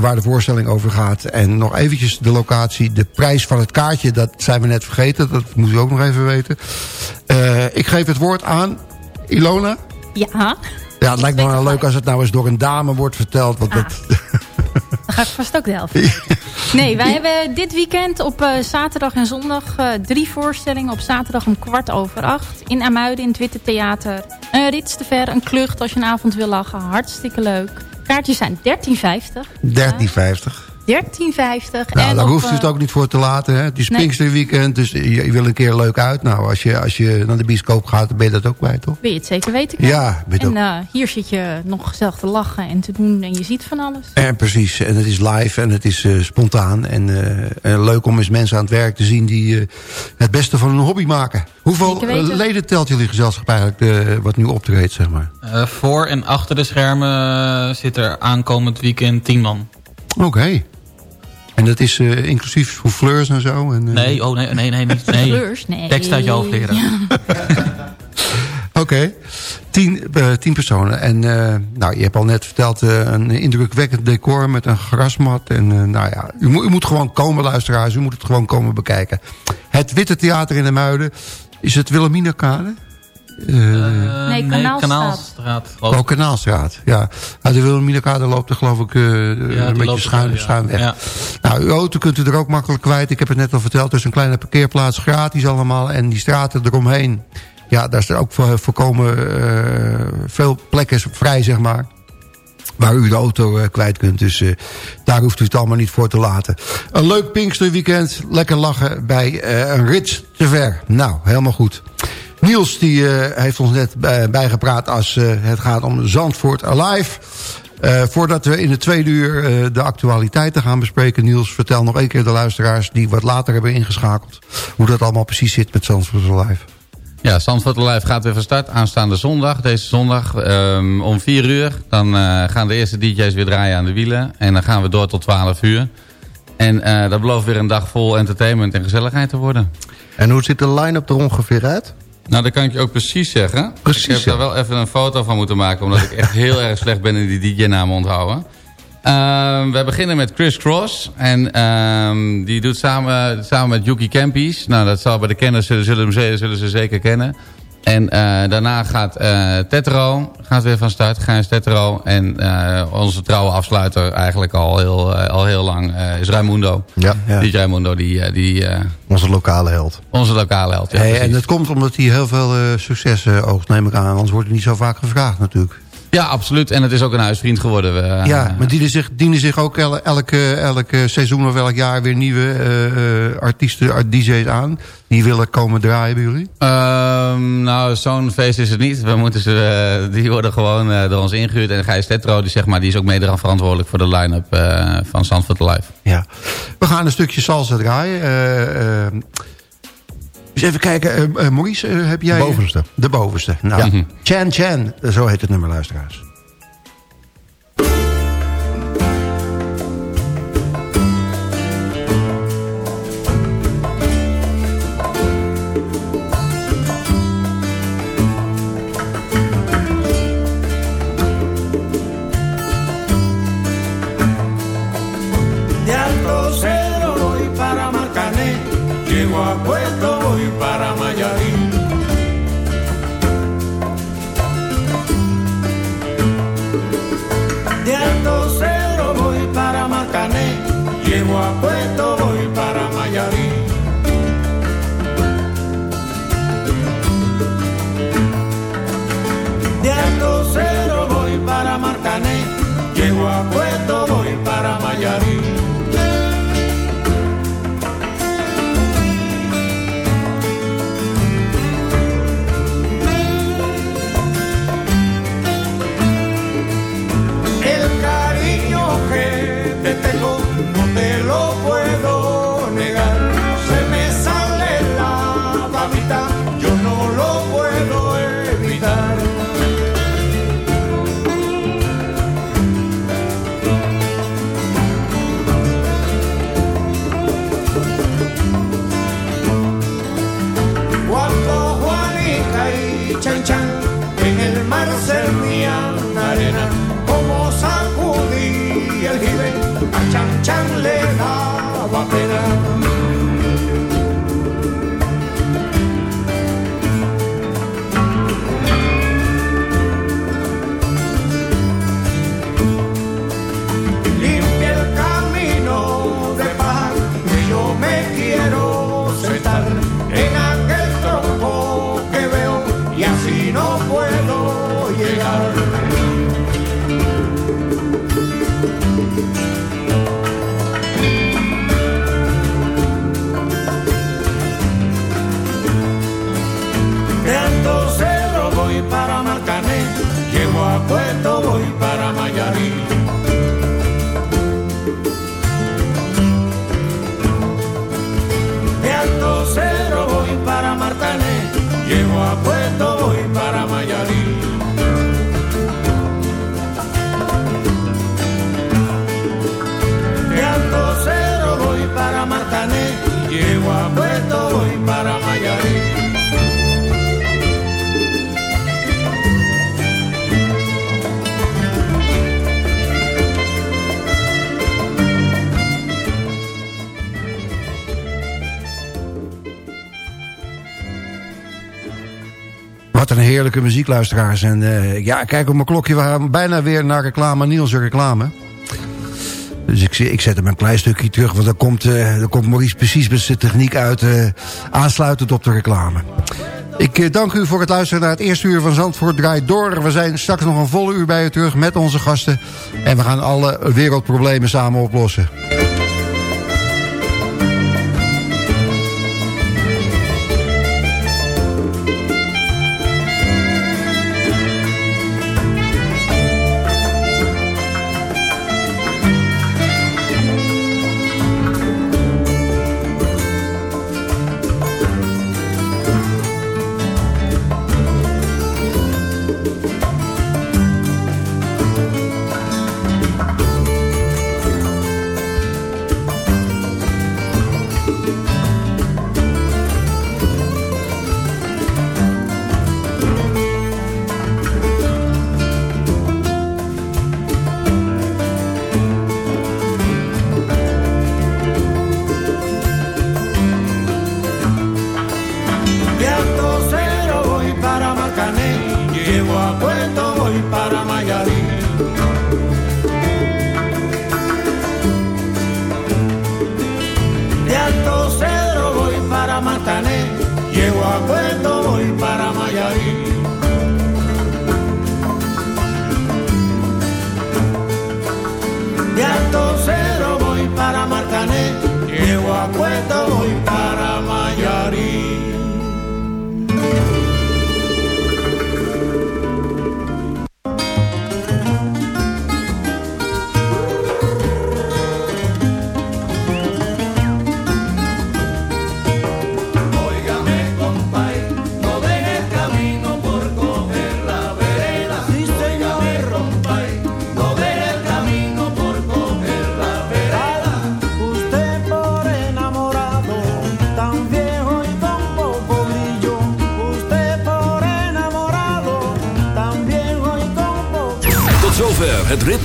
waar de voorstelling over gaat. En nog eventjes de locatie, de prijs van het kaartje. Dat zijn we net vergeten, dat moet u ook nog even weten. ik geef het woord aan Ilona. Ja. Ja, het lijkt me wel leuk als het nou eens door een dame wordt verteld. Want ah. dat... Dan ga ik vast ook de helft. Nee, wij hebben dit weekend op uh, zaterdag en zondag uh, drie voorstellingen. Op zaterdag om kwart over acht. In Amuiden in het Witte Theater. Een rits te ver, een klucht als je een avond wil lachen. Hartstikke leuk. Kaartjes zijn 13,50. 13,50. 13,50. Nou, daar hoeft u het ook niet voor te laten. Hè? Het is nee. Pinksterweekend, dus je, je, wil een keer leuk uit. Nou, als je, als je naar de bioscoop gaat, dan ben je dat ook bij, toch? Ben je het zeker weten? Ja. Ben en uh, hier zit je nog gezellig te lachen en te doen en je ziet van alles. En precies, en het is live en het is uh, spontaan. En uh, leuk om eens mensen aan het werk te zien die het beste van hun hobby maken. Hoeveel leden telt jullie gezelschap eigenlijk wat nu optreedt, zeg maar? voor en achter de schermen zit er aankomend weekend tien man. Oké. Okay. En dat is uh, inclusief fleurs en zo? En, uh... Nee, oh nee, nee, nee. Niet, nee. Fleurs? Nee. Tekst uit je hoofd leren. Ja. Oké, okay. tien, uh, tien personen. En nou, je hebt al net verteld, een indrukwekkend decor met een grasmat. En nou ja, u, moet, u moet gewoon komen luisteraars, u moet het gewoon komen bekijken. Het Witte Theater in de Muiden, is het Wilhelminakade? Uh, nee, Kanaalstraat. Kanaalstraat oh, Kanaalstraat, ja. Nou, de Wilhelminakade loopt er geloof ik uh, ja, een beetje schuin, schuin weg. Ja. Nou, uw auto kunt u er ook makkelijk kwijt. Ik heb het net al verteld, er is een kleine parkeerplaats, gratis allemaal. En die straten eromheen, ja, daar is er ook voorkomen uh, veel plekken vrij, zeg maar waar u de auto uh, kwijt kunt. Dus uh, daar hoeft u het allemaal niet voor te laten. Een leuk Pinksterweekend. Lekker lachen bij uh, een rit te ver. Nou, helemaal goed. Niels die, uh, heeft ons net bijgepraat als uh, het gaat om Zandvoort Alive. Uh, voordat we in de tweede uur de actualiteiten gaan bespreken... Niels, vertel nog één keer de luisteraars die wat later hebben ingeschakeld... hoe dat allemaal precies zit met Zandvoort Alive. Ja, Zandvoort Alive gaat weer van start aanstaande zondag. Deze zondag um, om 4 uur. Dan gaan de eerste DJ's weer draaien aan de wielen. En dan gaan we door tot 12 uur. En dat belooft weer een dag vol entertainment en gezelligheid te worden. En hoe ziet de line-up er ongeveer uit? Nou, dat kan ik je ook precies zeggen. Precies, ik heb daar wel even een foto van moeten maken... omdat ik echt heel erg slecht ben in die DJ-namen onthouden. Uh, we beginnen met Chris Cross. En uh, die doet samen, samen met Yuki Campies. Nou, dat zal bij de kenners zullen, zullen, zullen ze zeker kennen. En uh, daarna gaat uh, Tetro gaat weer van start. Gijs Tetro. En uh, onze trouwe afsluiter eigenlijk al heel, al heel lang is Raimundo. Ja, ja. Die Raimundo, die... die onze lokale held. Onze lokale held, ja. Hey, en dat komt omdat hij heel veel succes oogt, neem ik aan. Anders wordt hij niet zo vaak gevraagd natuurlijk. Ja, absoluut. En het is ook een huisvriend geworden. We, ja, maar dienen zich, dienen zich ook elke, elke seizoen of elk jaar weer nieuwe uh, artiesten, DJ's aan? Die willen komen draaien bij jullie? Um, nou, zo'n feest is het niet. We moeten ze, uh, die worden gewoon uh, door ons ingehuurd. En Gijs Tetro, die, zeg maar, die is ook mede verantwoordelijk voor de line-up van Zandvoort Live. Ja. We gaan een stukje salsa draaien. Dus even kijken, uh, uh, Maurice, uh, heb jij... De bovenste. De bovenste. Nou, ja. Chan Chan, zo heet het nummer, luisteraars. Muziekluisteraars. En uh, ja, kijk op mijn klokje. We gaan bijna weer naar reclame. Niels reclame. Dus ik, ik zet hem een klein stukje terug. Want dan komt, uh, komt Maurice precies met zijn techniek uit. Uh, aansluitend op de reclame. Ik dank u voor het luisteren naar het eerste uur van Zandvoort Draait Door. We zijn straks nog een volle uur bij u terug met onze gasten. En we gaan alle wereldproblemen samen oplossen.